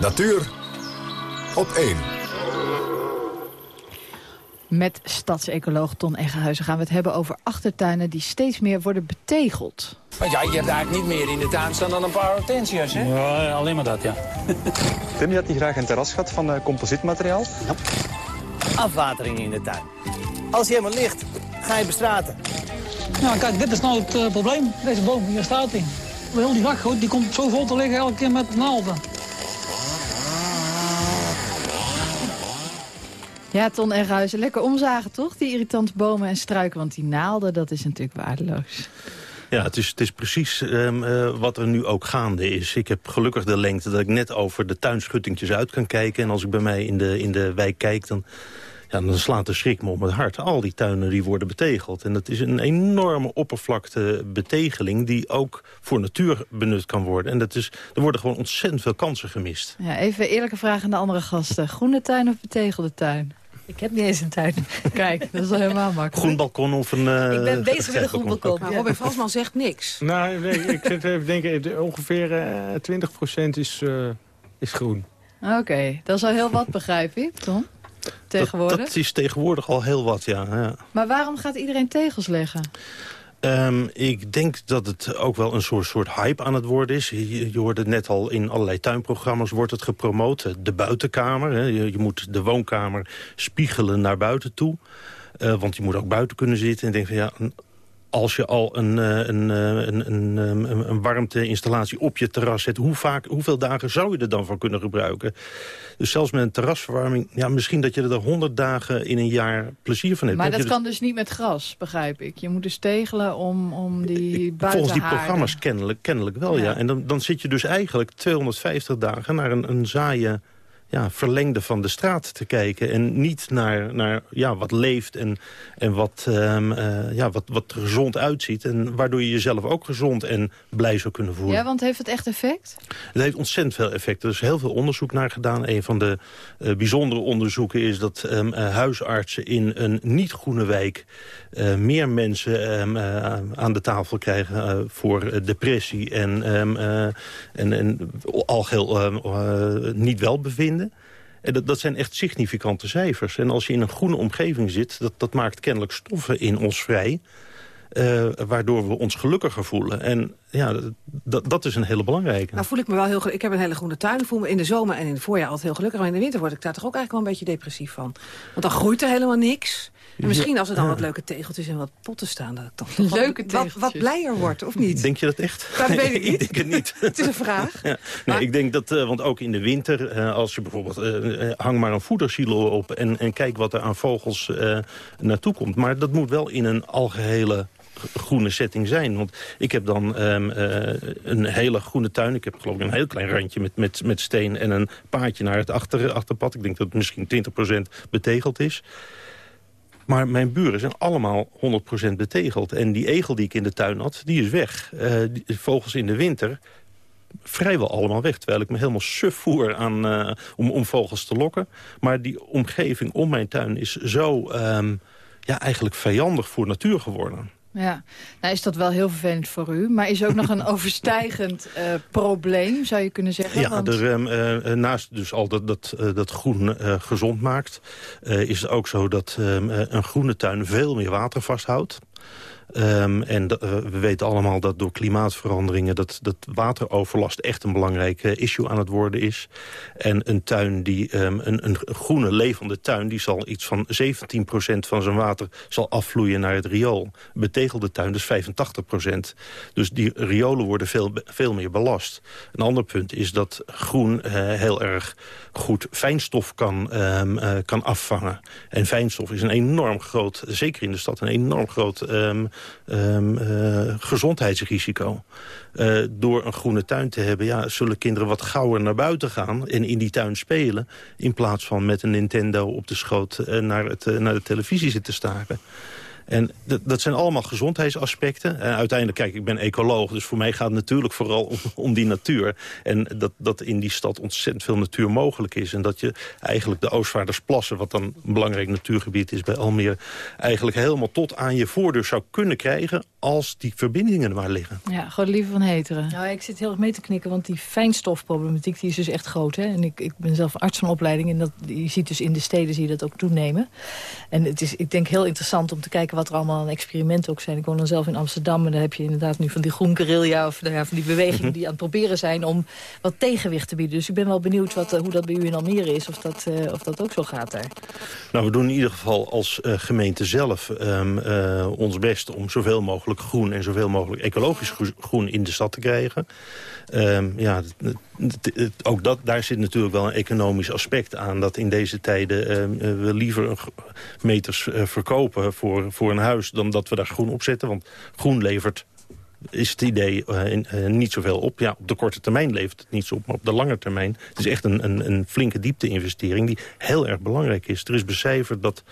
Natuur op 1. Met stadsecoloog Ton Eggenhuizen gaan we het hebben over achtertuinen die steeds meer worden betegeld. Want ja, je hebt eigenlijk niet meer in de tuin staan dan een paar hortensia's, hè? Ja, alleen maar dat, ja. Tim had hij graag een terras gehad van uh, composietmateriaal. Afwatering in de tuin. Als hij helemaal ligt, ga je bestraten. Nou, kijk, dit is nou het eh, probleem. Deze boom, hier staat hij. Heel die dakgoot, die komt zo vol te liggen elke keer met naalden. Ja, Ton Eggenhuizen, lekker omzagen toch? Die irritante bomen en struiken, want die naalden, dat is natuurlijk waardeloos. Ja, het is, het is precies ehm, eh, wat er nu ook gaande is. Ik heb gelukkig de lengte dat ik net over de tuinschuttingjes uit kan kijken. En als ik bij mij in de, in de wijk kijk, dan, ja, dan slaat de schrik me om het hart. Al die tuinen die worden betegeld. En dat is een enorme oppervlakte betegeling... die ook voor natuur benut kan worden. En dat is, er worden gewoon ontzettend veel kansen gemist. Ja, even eerlijke vraag aan de andere gasten. Groene tuin of betegelde tuin? Ik heb niet eens een tuin. Kijk, dat is wel helemaal makkelijk. Groen balkon of een... eh, Ik ben bezig met een groen balkon. Maar Robin Fransman zegt niks. Nou, nee, ik zit even te denken, de- ongeveer eh 20% is, eh, is groen. Oké, dat is al heel wat, begrijp je, Tom? Tegenwoordig. Dat, dat is tegenwoordig al heel wat, ja. ja. Maar waarom gaat iedereen tegels leggen? Ehm, ik denk dat het ook wel een soort, soort hype aan het worden is. Je, je hoorde het net al in allerlei tuinprogramma's wordt het gepromoot. De buitenkamer, hè. Je, je moet de woonkamer spiegelen naar buiten toe. Eh, want je moet ook buiten kunnen zitten. En ik denk van ja, als je al een, eh, een, eh, een, een, een, een warmteinstallatie op je terras zet... Hoe vaak, hoeveel dagen zou je er dan voor kunnen gebruiken? Dus zelfs met een terrasverwarming... Ja, misschien dat je er honderd dagen in een jaar plezier van hebt. Maar dat er- kan dus niet met gras, begrijp ik. Je moet dus tegelen om, om die. Volgens die programma's kennelijk, kennelijk wel, ja. En dan, dan zit je dus eigenlijk 250 dagen naar een, een saaie ja, verlengde van de straat te kijken. En niet naar, naar ja, wat leeft en, en wat, ehm, eh, ja, wat, wat er gezond uitziet. En waardoor je jezelf ook gezond en blij zou kunnen voelen. Ja, want heeft het echt effect? Het heeft ontzettend veel effect. Er is heel veel onderzoek naar gedaan. Een van de eh, bijzondere onderzoeken is dat ehm, eh, huisartsen in een niet-groene wijk... meer mensen ehm, eh, aan de tafel krijgen voor depressie en, en, en algeheel niet welbevinden. En dat, dat zijn echt significante cijfers. En als je in een groene omgeving zit, dat, dat maakt kennelijk stoffen in ons vrij... eh, waardoor we ons gelukkiger voelen. En ja, dat- is een hele belangrijke. Nou voel ik me wel heel Ik heb een hele groene tuin. Voel me in de zomer en in het voorjaar altijd heel gelukkig. Maar in de winter word ik daar toch ook eigenlijk wel een beetje depressief van. Want dan groeit er helemaal niks. En misschien als er dan Ja. wat leuke tegeltjes en wat potten staan... dat ik dan toch wat- Leuke wat, wat blijer word, of niet? Denk je dat echt? Dat weet ik niet. denk het niet. Het is een vraag. Ja. Nee, ik denk dat, eh, want ook in de winter, eh, als je bijvoorbeeld... eh, eh, hang maar een voedersilo op en, en kijk wat er aan vogels eh, naartoe komt. Maar dat moet wel in een algehele groene setting zijn. Want ik heb dan ehm, eh, een hele groene tuin. Ik heb geloof ik een heel klein randje met, met, met steen... en een paadje naar het achter, achterpad. Ik denk dat het misschien 20% betegeld is. Maar mijn buren zijn allemaal 100% betegeld. En die egel die ik in de tuin had, die is weg. Eh, vogels in de winter vrijwel allemaal weg. Terwijl ik me helemaal suf voer aan, eh, om, om vogels te lokken. Maar die omgeving om mijn tuin is zo ehm, ja, eigenlijk vijandig voor natuur geworden. Ja, nou is dat wel heel vervelend voor u. Maar is ook nog een overstijgend eh, probleem, zou je kunnen zeggen? Ja, Want- er, ehm, eh, naast dus al dat, dat, eh, dat groen gezond maakt... is het ook zo dat ehm, eh, een groene tuin veel meer water vasthoudt. Ehm, en eh, we weten allemaal dat door klimaatveranderingen... dat, dat wateroverlast echt een belangrijk issue aan het worden is. En een tuin die ehm, een, een groene levende tuin... die zal iets van 17% van zijn water zal afvloeien naar het riool. Betegelde tuin dus 85%. Dus die riolen worden veel, veel meer belast. Een ander punt is dat groen eh, heel erg goed fijnstof kan, ehm, eh, kan afvangen. En fijnstof is een enorm groot, zeker in de stad... een enorm groot eh, gezondheidsrisico. Eh, door een groene tuin te hebben... Ja, zullen kinderen wat gauwer naar buiten gaan en in die tuin spelen... in plaats van met een Nintendo op de schoot eh, naar, het, naar de televisie zitten staren. En dat, zijn allemaal gezondheidsaspecten. En uiteindelijk, kijk, ik ben ecoloog, dus voor mij gaat het natuurlijk vooral om, om die natuur. En dat, dat in die stad ontzettend veel natuur mogelijk is. En dat je eigenlijk de Oostvaardersplassen, wat dan een belangrijk natuurgebied is bij Almere... eigenlijk helemaal tot aan je voordeur zou kunnen krijgen als die verbindingen er maar liggen. Ja, gewoon liever van heteren. Nou, ik zit heel erg mee te knikken, want die fijnstofproblematiek die is dus echt groot. Hè? En ik, ik ben zelf arts van opleiding en dat, je ziet dus in de steden zie je dat ook toenemen. En het is, ik denk, heel interessant om te kijken wat er allemaal aan experimenten ook zijn. Ik woon dan zelf in Amsterdam en daar heb je inderdaad nu van die groen guerrilla... of nou ja, van die bewegingen die aan het proberen zijn om wat tegenwicht te bieden. Dus ik ben wel benieuwd wat, eh, hoe dat bij u in Almere is, of dat, eh, of dat ook zo gaat daar. Nou, we doen in ieder geval als eh, gemeente zelf ehm, eh, ons best... om zoveel mogelijk groen en zoveel mogelijk ecologisch gro- groen in de stad te krijgen. Ehm, ja, ook dat, daar zit natuurlijk wel een economisch aspect aan... dat in deze tijden ehm, eh, we liever meters eh, verkopen voor, voor een huis... dan dat we daar groen op zetten. Want groen levert is het idee eh, niet zoveel op. Ja, op de korte termijn levert het niets op, maar op de lange termijn... het is echt een, een, een flinke diepte-investering die heel erg belangrijk is. Er is becijferd dat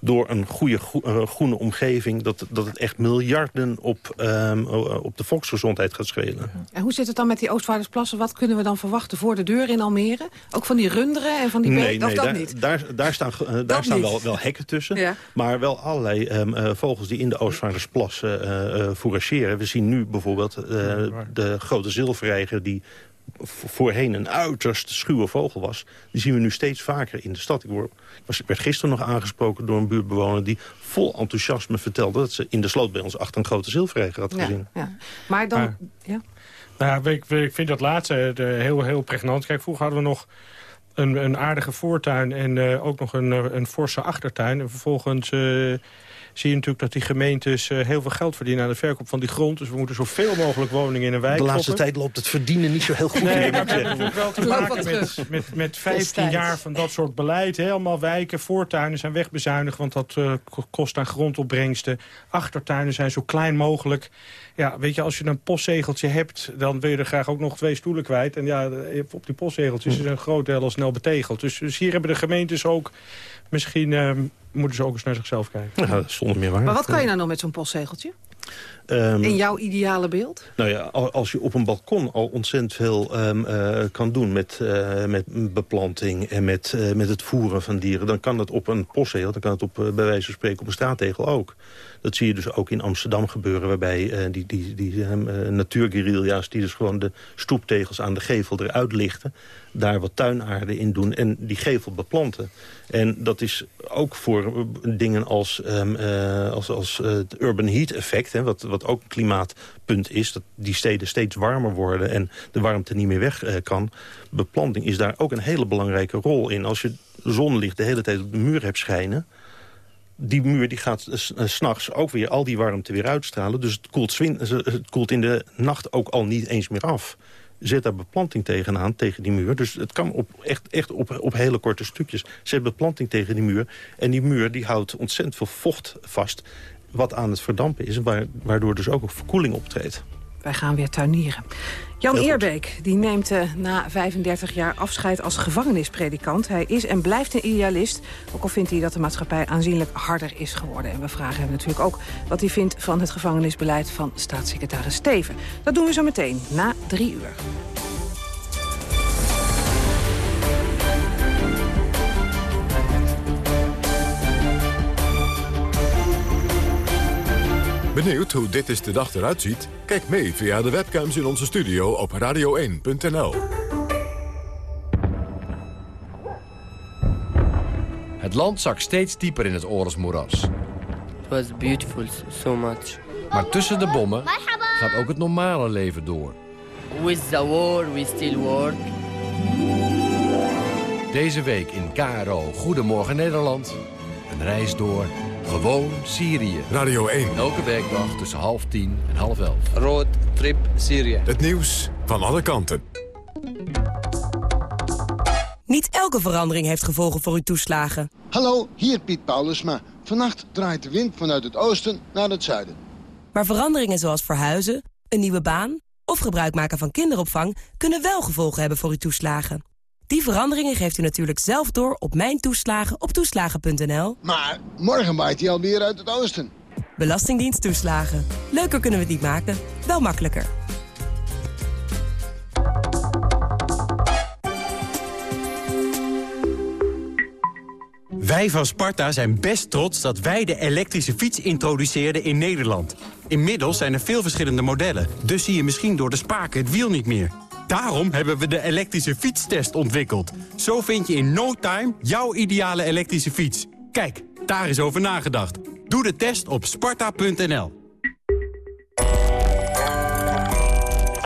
door een goede eh, groene omgeving... Dat, dat het echt miljarden op, ehm, o- op de volksgezondheid gaat schelen. En hoe zit het dan met die Oostvaardersplassen? Wat kunnen we dan verwachten voor de deur in Almere? Ook van die runderen en van die Nee, nee dat daar, niet? daar, daar staan, eh, daar Dat staan niet. wel, wel hekken tussen. Ja. Maar wel allerlei ehm, eh, vogels die in de Oostvaardersplas eh eh, eh, fourageren. We zien nu bijvoorbeeld eh, de grote zilverreiger... die voorheen een uiterst schuwe vogel was. Die zien we nu steeds vaker in de stad. Ik, word, ik, was, ik werd gisteren nog aangesproken door een buurtbewoner... die vol enthousiasme vertelde dat ze in de sloot bij ons achter een grote zilverreiger had gezien. Ja, ja. Maar dan... Maar- ja? Nou, ja, ik, ik vind dat laatste de, heel, heel pregnant. Kijk, vroeger hadden we nog een, een aardige voortuin en eh, ook nog een, eh, een forse achtertuin. En vervolgens eh, zie je natuurlijk dat die gemeentes eh, heel veel geld verdienen aan de verkoop van die grond. Dus we moeten zoveel mogelijk woningen in een wijk De laatste tijd loopt het verdienen niet zo heel goed. Nee, maar we hebben natuurlijk wel te maken met, met, met 15 Destijds. jaar van dat soort beleid. Helemaal wijken, voortuinen zijn wegbezuinigd... want dat eh, ko- kost aan grondopbrengsten. Achtertuinen zijn zo klein mogelijk. Ja, weet je, als je een postzegeltje hebt... dan wil je er graag ook nog twee stoelen kwijt. En ja, op die postzegeltjes is een groot deel al snel betegeld. Dus, dus hier hebben de gemeentes ook... misschien eh, moeten ze ook eens naar zichzelf kijken. Ja, zonder meer waar. Maar wat kan je nou nog met zo'n postzegeltje? Ehm, In jouw ideale beeld? Nou ja, al- als je op een balkon al ontzettend veel ehm, eh, kan doen met, eh, met beplanting en met, eh, met het voeren van dieren, dan kan dat op een postzegel, dan kan het op, eh, bij wijze van spreken op een straattegel ook. Dat zie je dus ook in Amsterdam gebeuren, waarbij eh, die, die, die ehm, eh, natuurguerrilla's die dus gewoon de stoeptegels aan de gevel eruit lichten, daar wat tuinaarde in doen en die gevel beplanten. En dat is ook voor eh, dingen als, ehm, eh, als, als eh, het urban heat effect, hè, wat, wat ook een klimaatpunt is, dat die steden steeds warmer worden en de warmte niet meer weg kan. Beplanting is daar ook een hele belangrijke rol in. Als je zonlicht de hele tijd op de muur hebt schijnen, die muur die gaat s'nachts ook weer al die warmte weer uitstralen. Dus het koelt, het koelt in de nacht ook al niet eens meer af. Zet daar beplanting tegenaan, tegen die muur. Dus het kan op, echt, echt op, op hele korte stukjes. Zet beplanting tegen die muur. En die muur die houdt ontzettend veel vocht vast. Wat aan het verdampen is. wa- Waardoor dus ook een verkoeling optreedt. Wij gaan weer tuinieren. Jan. Eerbeek die neemt eh, na 35 jaar afscheid als gevangenispredikant. Hij is en blijft een idealist, ook al vindt hij dat de maatschappij aanzienlijk harder is geworden. En we vragen hem natuurlijk ook wat hij vindt van het gevangenisbeleid van staatssecretaris Steven. Dat doen we zo meteen, na drie uur. Benieuwd hoe dit is de dag eruit ziet? Kijk mee via de webcams in onze studio op radio1.nl. Het land zakt steeds dieper in het oorlogsmoeras. It was beautiful, so much. Maar tussen de bommen gaat ook het normale leven door. With the war, we still work. Deze week in KRO Goedemorgen Nederland. Een reis door gewoon Syrië. Radio 1. Elke werkdag tussen half tien en half elf. Road trip Syria. Het nieuws van alle kanten. Niet elke verandering heeft gevolgen voor uw toeslagen. Hallo, hier Piet Paulusma. Vannacht draait de wind vanuit het oosten naar het zuiden. Maar veranderingen zoals verhuizen, een nieuwe baan of gebruik maken van kinderopvang kunnen wel gevolgen hebben voor uw toeslagen. Die veranderingen geeft u natuurlijk zelf door op Mijn Toeslagen op toeslagen.nl. Maar morgen waait hij alweer uit het oosten. Belastingdienst toeslagen. Leuker kunnen we het niet maken, wel makkelijker. Wij van Sparta zijn best trots dat wij de elektrische fiets introduceerden in Nederland. Inmiddels zijn er veel verschillende modellen, dus zie je misschien door de spaken het wiel niet meer. Daarom hebben we de elektrische fietstest ontwikkeld. Zo vind je in no time jouw ideale elektrische fiets. Kijk, daar is over nagedacht. Doe de test op sparta.nl.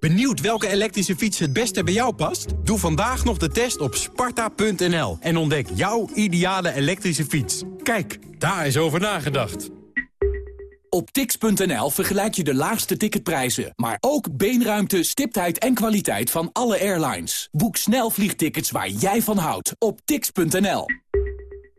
Benieuwd welke elektrische fiets het beste bij jou past? Doe vandaag nog de test op sparta.nl en ontdek jouw ideale elektrische fiets. Kijk, daar is over nagedacht. Op tix.nl vergelijk je de laagste ticketprijzen, maar ook beenruimte, stiptheid en kwaliteit van alle airlines. Boek snel vliegtickets waar jij van houdt op tix.nl.